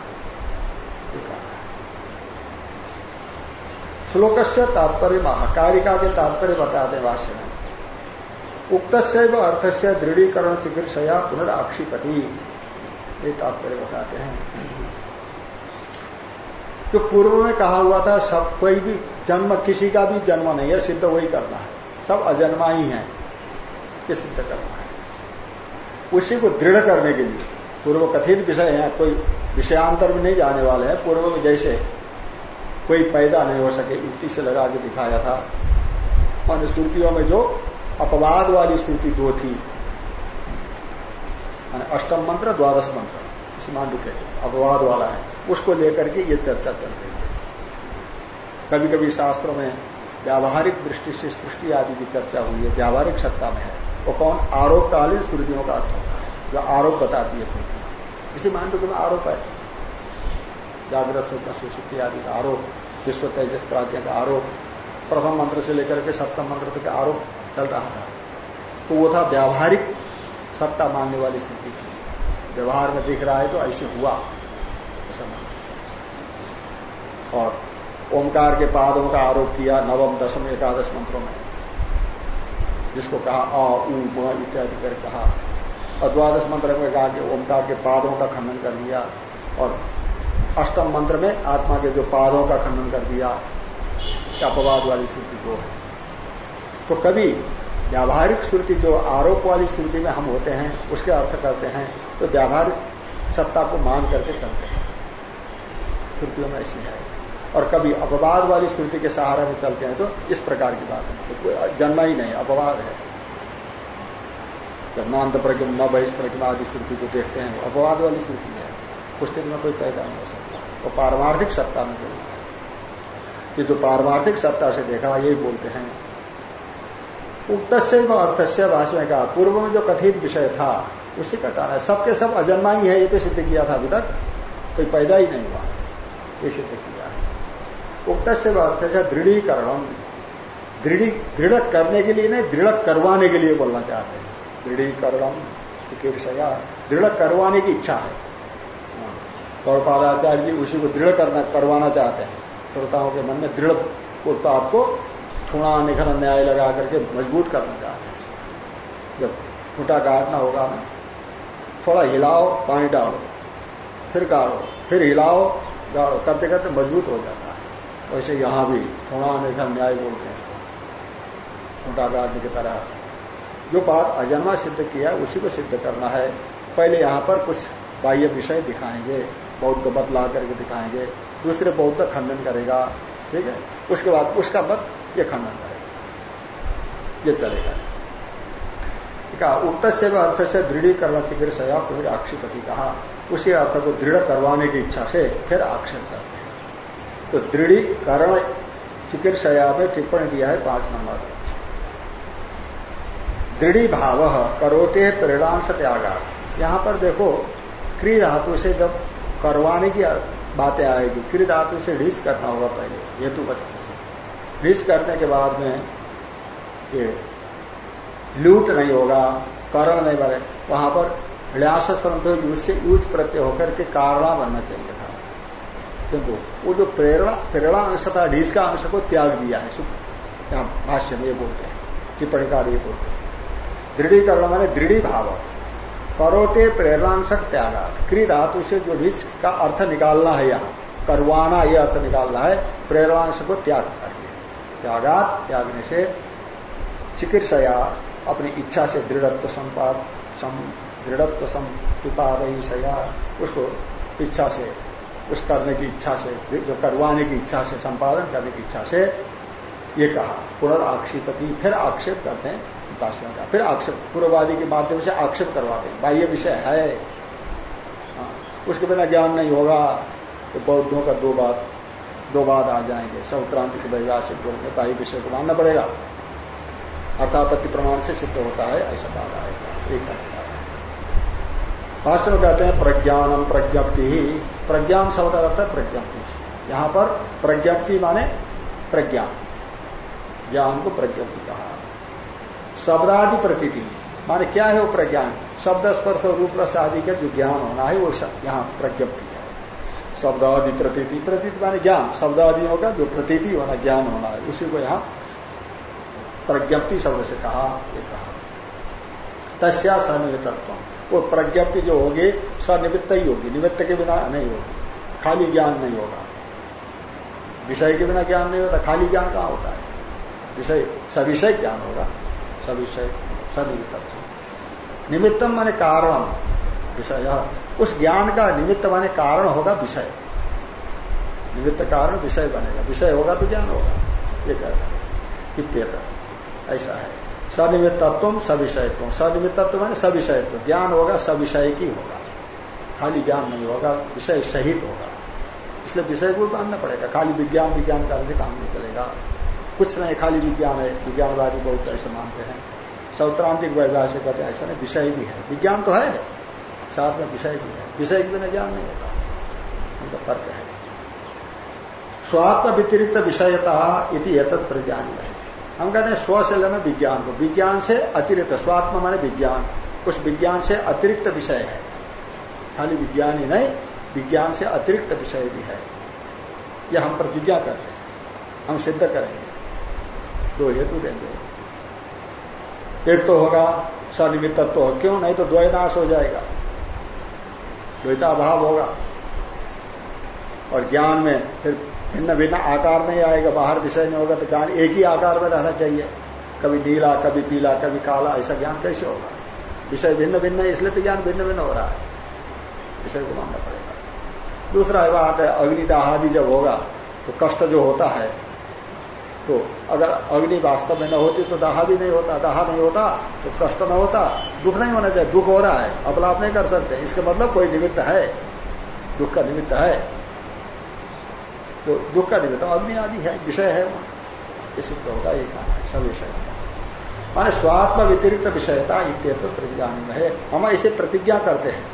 श्लोक से तात्पर्य महाकारिका के तात्पर्य बताते भाष्य में। उक्त अर्थ से दृढ़ीकरण चिकित्सा पुनराक्षिपति। ये तात्पर्य बताते हैं। जो पूर्व में कहा हुआ था, सब कोई भी जन्म, किसी का भी जन्म नहीं है, सिद्ध वही करना है। सब अजन्मा ही है, ये सिद्ध करना है। उसी को दृढ़ करने के लिए, पूर्व कथित विषय है, कोई विषयांतर में नहीं जाने वाले हैं, पूर्व में जैसे कोई पैदा नहीं हो सके युक्ति से लगा के दिखाया था। मान श्रुतियों में जो अपवाद वाली स्तुति दो थी अष्टम मंत्र, द्वादश मंत्र। इस मांडू के अपवाद वाला है। उसको लेकर के ये चर्चा चल रही है। कभी कभी शास्त्रों में व्यावहारिक दृष्टि से सृष्टि आदि की चर्चा हुई है, व्यावहारिक सत्ता में है। वो कौन? आरोपकालीन श्रुतियों का अर्थ होता है, जो आरोप बताती है श्रुतियाँ इसी मांडू में आरोप है। जागृत स्वप्न सुशक्ति आदि का आरोप, विश्व तेजस प्राज्ञा का आरोप, प्रथम मंत्र से लेकर के सप्तम मंत्र तक आरोप चल रहा था। तो वो था व्यावहारिक सत्ता मानने वाली स्थिति थी। व्यवहार में दिख रहा है तो ऐसे हुआ। ऐसा और ओंकार के पादों का आरोप किया नवम दशम एकादश मंत्रों में। जिसको कहा अ उ म, इत्यादि कर कहा। और द्वादश मंत्र में कहा कि ओंकार के पादों का खंडन कर दिया और अष्टम मंत्र में आत्मा के जो पादों का खंडन कर दिया। अपवाद वाली स्थिति दो है। तो कभी व्यावहारिक श्रुति, जो आरोप वाली स्थिति में हम होते हैं, उसके अर्थ करते हैं तो व्यावहारिक सत्ता को मान करके चलते हैं। श्रुतियों में ऐसी है। और कभी अपवाद वाली श्रुति के सहारा में चलते हैं तो इस प्रकार की बात है। तो कोई जन्मा ही नहीं, अपवाद है। जब नान्त प्रज्ञम न बहिष प्रज्ञा आदि श्रुति को देखते हैं अपवाद वाली श्रुति है। उस स्थिति में कोई पैदा नहीं हो सकता। वो पारमार्थिक सत्ता में बोलता है। ये जो पारमार्थिक सत्ता से देखा, यही बोलते हैं उक्त अर्थ से भाषण कहा पूर्व में जो कथित विषय था, उसी का कारण है। सबके सब अजन्मा ही है, ये तो सिद्ध किया था अभी तक। कोई पैदा ही नहीं हुआ। ये सिद्ध किया उक्त अर्थ से दृढ़ीकरण दृढ़ करने के लिए नहीं, दृढ़ करवाने के लिए बोलना चाहते हैं। दृढ़ीकरण चिकित्सा दृढ़ करवाने की इच्छा है। हाँ। गौड़पादाचार्य जी उसी को दृढ़ करना, करवाना चाहते हैं। श्रोताओं के मन में दृढ़ उत्पाद को ठूणा निखन न्याय लगा करके मज़बूत करना चाहते हैं जब फूटा गाड़ना होगा ना, थोड़ा हिलाओ, पानी डालो, फिर गाड़ो, फिर हिलाओ, गाड़ो करते करते मज़बूत हो जाता है। वैसे यहाँ भी थोड़ा निखन न्याय बोलते हैं इसको। फूटा गाड़ने की तरह। जो बात अजन्मा सिद्ध किया उसी को सिद्ध करना है। पहले यहाँ पर कुछ बाह्य विषय दिखाएँगे, बौद्ध मत ला करके दिखाएँगे। दूसरे बौद्ध खंडन करेगा, ठीक है? उसके बाद उसका मत ये खंडन करेगा ये चलेगा। कहा उक्त से अर्थ से दृढ़ीकरण चिकित्सा फिर आक्षेपति कहा, उसी अर्थ को दृढ़ करवाने की इच्छा से फिर आक्षेप करते हैं। तो दृढ़ीकरण चिकित्सा में टिप्पणी दिया है पाँच नंबर दृढ़ी भाव करोते परिणाम त्यागात यहाँ पर देखो क्री धातु से जब करवाने की बातें आएगी क्री धातु से ढीच करना होगा पहले, हेतु बच्चे मिस करने के बाद में ये लूट नहीं होगा, करण नहीं बने। वहाँ पर ल्यास यूज़ से यूज़ प्रत्यय होकर के कारणा बनना चाहिए था। किंतु वो जो प्रेरणा प्रेरणा अंश था, ढीस का अंश को त्याग दिया है सूत्र यहाँ भाष्य में ये बोलते हैं, टिप्पणीकार ये बोलते हैं। दृढ़ीकरण माने दृढ़ी भाव। करोते प्रेरणांशक त्यागा क्री धातु से जो ढीस का अर्थ निकालना है यहाँ। करवाना यह अर्थ निकालना है, प्रेरणांश को त्याग करके। त्यागात त्यागने से चिकित्सया अपनी इच्छा से दृढ़त्व संपाद दृढ़त्व सया उसको इच्छा से उस करने की इच्छा से जो करवाने की इच्छा से संपादन करने की इच्छा से ये कहा। पुनर्आक्षेपति फिर आक्षेप करते हैं उपासना का। फिर आक्षेप पूर्ववादी के माध्यम से आक्षेप करवाते हैं। बाह्य विषय है। हाँ, उसके बिना ज्ञान नहीं होगा। तो बौद्धों का दो बात दो बाद आ जाएँगे। सौत्रांत के वैवासिक बोलने बाह्य विषय को मानना पड़ेगा। अर्थापत्ति प्रमाण से सिद्ध होता है, ऐसा बात आएगा। एक भाष्य में कहते हैं, प्रज्ञानम प्रज्ञप्ति ही। प्रज्ञान शब्द अर्थ है प्रज्ञप्ति। यहाँ पर प्रज्ञप्ति माने प्रज्ञा। ज्ञान को प्रज्ञप्ति कहा। शब्दादि प्रतीति माने क्या है वो प्रज्ञान? शब्द स्पर्श रूप रस आदि का जो ज्ञान होना है, वो यहाँ प्रज्ञप्ति। शब्द आदि प्रतीति। प्रतीति माने ज्ञान। शब्द आदियों का जो प्रतीति होना ज्ञान होना है। उसी को यहाँ प्रज्ञप्ति शब्द से कहा कहा। तस्या सनिमित्व वो प्रज्ञप्ति जो होगी सनिमित्त ही होगी। निमित्त के बिना नहीं होगी। खाली ज्ञान नहीं होगा। विषय के बिना ज्ञान नहीं होता। खाली ज्ञान कहाँ होता है? विषय, सविषय ज्ञान होगा। सविषय सनिमित्त निमित्तम माने कारण विषय। उस ज्ञान का निमित्त माने कारण होगा विषय। निमित्त कारण विषय बनेगा। विषय होगा तो ज्ञान होगा। ये कहता है। ऐसा है। सनिमित्तत्व सविषयत्व। सनिमित्तत्व माने सविषयत्व। ज्ञान होगा, सविषय की होगा। खाली ज्ञान नहीं होगा, विषय सहित होगा। इसलिए विषय को मानना पड़ेगा। खाली विज्ञान विज्ञान करने से काम नहीं चलेगा। कुछ नहीं, खाली विज्ञान है। विज्ञानवादी बहुत ऐसे मानते हैं। सौत्रांतिक वैभाषिक कहते हैं, ऐसा नहीं। विषय भी है। विज्ञान तो है। साथ में विषय भी है। विषय के बिना ज्ञान नहीं होता। उनका तर्क है। स्वात्म व्यतिरिक्त विषयता इति एतत् प्रज्ञान है। हम कहते हैं स्व से लेना विज्ञान को। विज्ञान से अतिरिक्त, स्वात्म माने विज्ञान। उस विज्ञान से अतिरिक्त विषय है। खाली विज्ञान ही नहीं, विज्ञान से अतिरिक्त विषय भी है। यह हम प्रतिज्ञा करते हैं। हम सिद्ध करेंगे। दो हेतु देंगे। एक तो होगा सनिमित्तत्व तो क्यों? नहीं तो द्वैनाश हो जाएगा। द्वैता अभाव होगा। और ज्ञान में फिर भिन्न भिन्न आकार नहीं आएगा, बाहर विषय नहीं होगा तो ज्ञान एक ही आकार में रहना चाहिए। कभी नीला, कभी पीला, कभी काला, ऐसा ज्ञान कैसे होगा? विषय भिन्न भिन्न है, इसलिए तो ज्ञान भिन्न भिन्न हो रहा है। विषय को मानना पड़ेगा। दूसरा बात है अग्निदाह आदि जब होगा तो कष्ट जो होता है तो अगर अग्नि वास्तव में न होती तो दाह भी नहीं होता, दाह नहीं होता तो कष्ट न होता, दुख नहीं होना चाहिए, दुख हो रहा है अपलाप नहीं कर सकते, इसका मतलब कोई निमित्त है, दुख का निमित्त है। तो दुख का निमित्त, अग्नि आदि है, विषय है ये सिद्ध होगा, ये कहा है, सब विषय माने स्वात्म व्यतिरिक्त विषयता इत्यर्थ प्रतिज्ञान है। हम इसे प्रतिज्ञा करते हैं,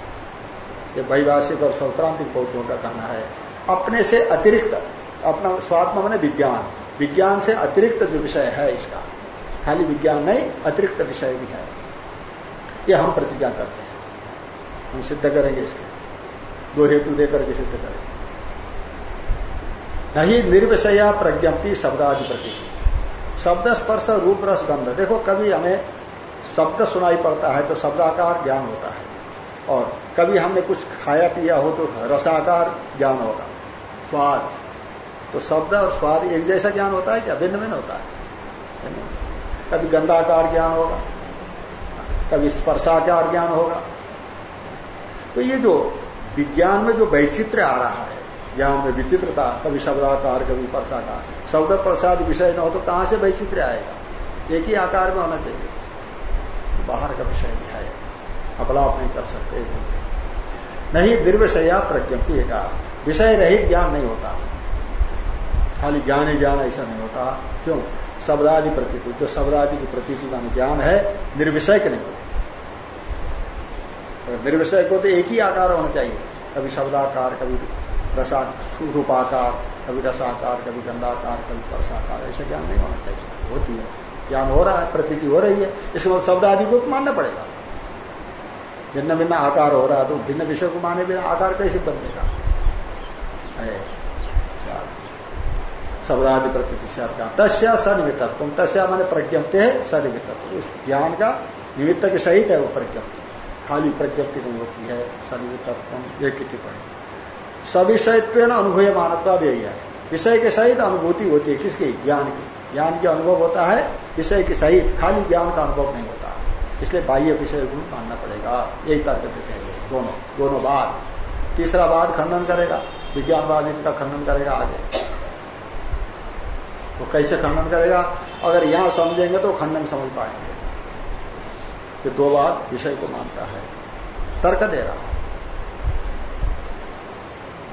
ये वैभाषिक और सौत्रांतिक बौद्धों का कहना है, अपने से अतिरिक्त अपना स्वात्मा मैंने विज्ञान। विज्ञान से अतिरिक्त जो विषय है इसका, खाली विज्ञान नहीं, अतिरिक्त विषय भी है। ये हम प्रतिज्ञा करते हैं। हम सिद्ध करेंगे इसके। दो हेतु देकर के सिद्ध करेंगे। नहीं, निर्विषया प्रज्ञप्ति शब्दादि प्रति शब्द स्पर्श रूप रस गंध। देखो, कभी हमें शब्द सुनाई पड़ता है तो शब्दाकार ज्ञान होता है। और कभी हमने कुछ खाया पिया हो तो रसाकार ज्ञान होगा। स्वाद। तो शब्द और स्वाद एक जैसा ज्ञान होता है क्या भिन्न भिन्न होता है। कभी गंधाकार ज्ञान होगा, कभी स्पर्शाकार ज्ञान होगा। तो ये जो विज्ञान में जो वैचित्र आ रहा है ज्ञान में विचित्रता, कभी शब्दाकार, कभी स्पर्शाकार, शब्द प्रसाद विषय न हो तो कहाँ से वैचित्र आएगा? एक ही आकार में होना चाहिए। बाहर का विषय भी है अपलाप नहीं कर सकते बोलते नहीं निर्विषया प्रज्ञप्ति का विषय रहित ज्ञान नहीं होता। खाली ज्ञान ही ज्ञान ऐसा नहीं होता। क्यों? शब्दादि प्रतीति। जो शब्दादि की प्रतीति मानी ज्ञान है, निर्विषय नहीं होती निर्विषय को तो एक ही आकार होना चाहिए। कभी शब्दाकार, कभी रसा, रूपाकार, कभी रसाकार, कभी गंधाकार, कभी परसाकार, ऐसा ज्ञान नहीं होना चाहिए। होती है। ज्ञान हो रहा है, प्रतीति हो रही है। इसके बाद शब्द आदि को मानना पड़ेगा। भिन्न भिन्न आकार हो रहा है तो भिन्न विषय को माने बिना आकार कैसे बदलेगा? शब्दादि प्रकृति से अर्थ तस्या सनिमित्तत्व तस्या माने प्रज्ञप्ति है सनिमित्तत्व उस ज्ञान का निमित्त के सहित है वो प्रज्ञप्ति। खाली प्रज्ञप्ति नहीं होती है सनिमित्तत्व एक टिप्पणी। सविषयत्व अनुभूय मानवता यही है। विषय के सहित अनुभूति होती है किसकी? ज्ञान की। ज्ञान की अनुभव होता है, विषय के सहित खाली ज्ञान का अनुभव नहीं होता। इसलिए बाह्य विषय को मानना पड़ेगा। यही तर्क देते हैं दोनों। दोनों बात। तीसरा बात खंडन करेगा। विज्ञानवाद इनका खंडन करेगा आगे। वो कैसे खंडन करेगा? अगर यहाँ समझेंगे तो खंडन समझ पाएँगे। कि दो बात विषय को मानता है। तर्क दे रहा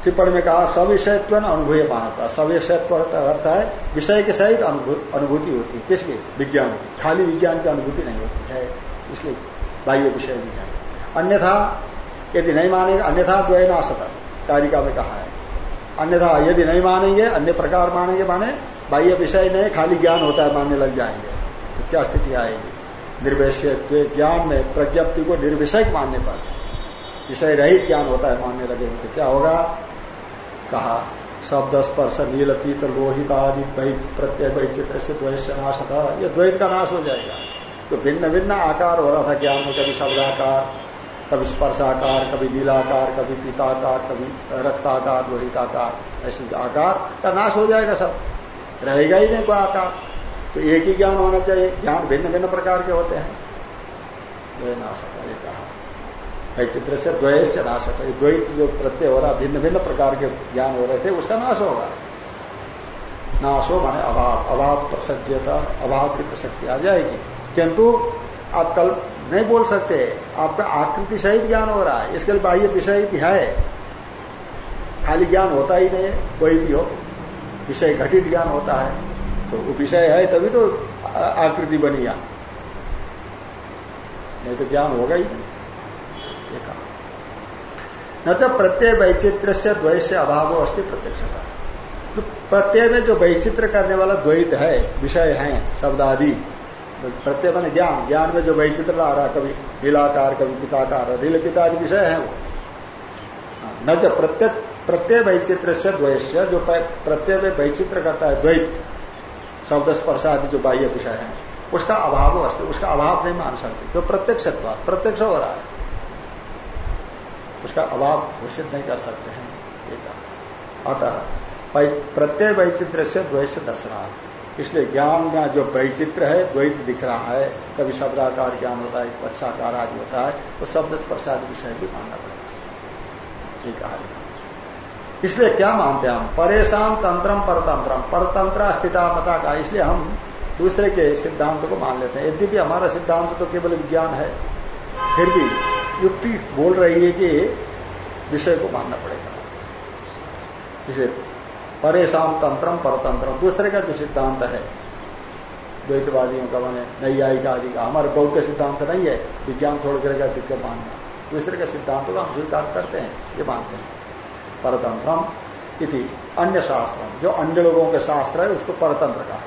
टिप्पणी में कहा, सविषयत्व अनुभूय मानता सविषयत्व अर्थ है, विषय के सहित अनुभूति होती। है किसकी? विज्ञान की। खाली विज्ञान की अनुभूति नहीं होती है। इसलिए बाह्य विषय भी है। अन्यथा, यदि नहीं मानेगा, अन्यथा द्वयनाशता। तारिका में कहा है अन्यथा यदि नहीं मानेंगे, अन्य प्रकार मानेंगे माने, बाह्य विषय नहीं खाली ज्ञान होता है, मानने लग जाएँगे। तो क्या स्थिति आएगी? निर्विषय ज्ञान में प्रज्ञप्ति को निर्विषय मानने पर विषय रहित ज्ञान होता है, मानने लगे तो क्या होगा? कहा, शब्द, स्पर्श, नील, पीत, लोहित आदि प्रत्यय वैचित्र से द्वैत से नाश था यह द्वैत का नाश हो जाएगा। तो भिन्न भिन्न आकार हो रहा था ज्ञान में, कभी शब्दाकार कभी स्पर्शाकार, कभी नीलाकार कभी पीताकार, कभी रक्ताकार, लोहिताकार, ऐसे आकार का नाश हो जाएगा सब। रहेगा ही नहीं कोई आकार। तो एक ही ज्ञान होना चाहिए। ज्ञान भिन्न भिन्न प्रकार के होते हैं। द्वय नाशक ये कहा चित्र से द्वय से नाशक है। द्वैत जो प्रत्यय हो रहा भिन्न भिन्न प्रकार के ज्ञान हो रहे थे, उसका नाश होगा नाश हो। माने अभाव। अभाव प्रसज्यता, अभाव की प्रसक्ति आ जाएगी। किंतु आप कल नहीं बोल सकते। आपका आकृति सहित ज्ञान हो रहा है। इसके लिए बाह्य विषय भी है। खाली ज्ञान होता ही नहीं कोई भी हो। विषय घटित ज्ञान होता है। तो विषय है, तभी तो आकृति बनी यहाँ। नहीं तो ज्ञान होगा ही नहीं। ये कहा। न तो प्रत्यय वैचित्र से द्वैत से अभाव अस्थि प्रत्यक्षता। तो प्रत्यय में जो वैचित्र करने वाला द्वैत है, विषय है शब्द आदि प्रत्यय मैंने ज्ञान ज्ञान में जो वैचित्र आ रहा, कभी नीलाकार कभी पिताकार नील पिता आदि विषय है वो। न जब प्रत्यय प्रत्यय वैचित्र से द्वैश्य जो प्रत्यय में वैचित्र करता है, द्वैत, शब्द स्पर्श आदि जो बाह्य विषय है, उसका अभाव वस्तु उसका अभाव नहीं मान सकते जो प्रत्यक्ष प्रत्यक्ष हो रहा है। उसका अभाव घोषित नहीं कर सकते हैं अतः प्रत्यय वैचित्र से द्वैत दर्शनार्थ इसलिए ज्ञान का जो वैचित्र है, द्वैत दिख रहा है। कभी शब्दाकार ज्ञान होता है स्पर्शाकार आदि होता है तो शब्द स्पर्शादि विषय भी मानना पड़ेगा ठीक है। इसलिए क्या मानते हैं हम? परेशान तंत्रम परतंत्रम परतंत्र स्थिता मता का। इसलिए हम दूसरे के सिद्धांत को मान लेते हैं। यद्यपि हमारा सिद्धांत तो केवल विज्ञान है, फिर भी युक्ति बोल रही है कि विषय को मानना पड़ेगा। परेशान तंत्रम परतंत्रम। दूसरे का जो सिद्धांत है, द्वैतवादियों का माने नैयायिक आदि का, हमारे बौद्ध सिद्धांत नहीं है, विज्ञान छोड़ कर दिक्कत मानना। दूसरे के सिद्धांत को हम स्वीकार करते हैं, ये मानते हैं। परतंत्रम इति अन्य शास्त्र जो अन्य लोगों के शास्त्र है, उसको परतंत्र कहा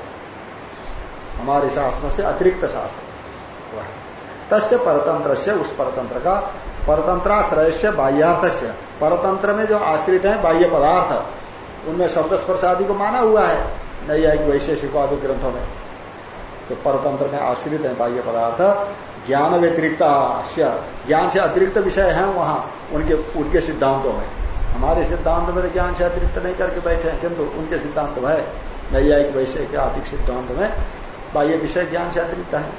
हमारे शास्त्रों से अतिरिक्त शास्त्र वह तस्य परतंत्र से उस परतंत्र का परतंत्राश्रय से बाह्यार्थ से परतंत्र में जो आश्रित है, बाह्य पदार्थ। उनमें शब्द स्पर्श आदि को माना हुआ है। नैयायिक वैशेषिक आदि ग्रंथों में। तो परतंत्र में आश्रित है बाह्य पदार्थ। ज्ञान व्यतिरिक्त ज्ञान से अतिरिक्त विषय है वहाँ, उनके उनके सिद्धांतों में। हमारे सिद्धांत में तो ज्ञान से अतिरिक्त नहीं करके बैठे हैं, किंतु उनके सिद्धांत में नैयायिक वैश्य के अधिक सिद्धांत में बाह्य विषय ज्ञान से अतिरिक्त है।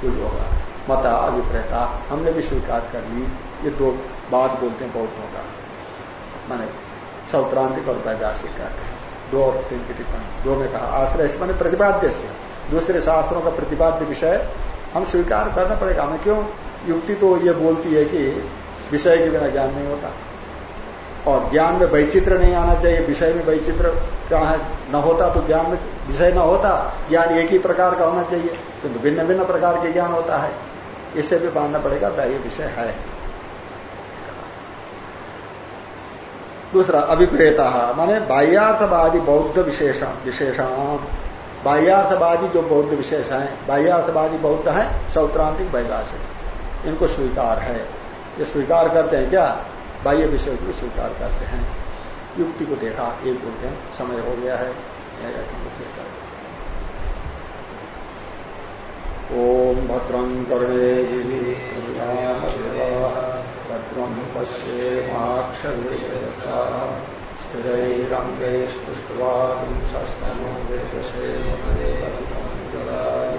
कुछ होगा। मता अभिप्रेता, हमने भी स्वीकार कर ली। ये दो बात बोलते हैं बौद्धों का। माने सौत्रांतिक और वैदासिक कहते हैं। दो और तीन की टिप्पणी। दो में कहा, आश्रय, इस मैंने प्रतिपाद्य से। दूसरे शास्त्रों का प्रतिपाद्य विषय हम स्वीकार करना पड़ेगा। हमें क्यों? युक्ति तो ये बोलती है कि विषय के बिना ज्ञान नहीं होता। और ज्ञान में वैचित्र नहीं आना चाहिए। विषय में वैचित्र क्या है? न होता तो ज्ञान में विषय न होता, ज्ञान एक ही प्रकार का होना चाहिए। तो भिन्न भिन्न प्रकार के ज्ञान होता है। इसे भी मानना पड़ेगा बाह्य विषय है। दूसरा अभिप्रेता, माने बाह्यार्थवादी बौद्ध विशेषण विशेषण बाह्यार्थवादी जो बौद्ध विशेष है, बाह्यार्थवादी बौद्ध है, सौत्रांतिक वैभाषिक। इनको स्वीकार है। ये स्वीकार करते हैं क्या? बाह्य विषय को स्वीकार करते हैं। युक्ति को देखा, एक बोलते हैं, समय हो गया है ॐ भद्रं कर्णेभिः श्रीरामदेवाः भद्रं पश्येमाक्षभिर्येताः स्थिरैरङ्गैस्तुष्ट्वांशस्तनोदेवसेवदेवदुतं जलाय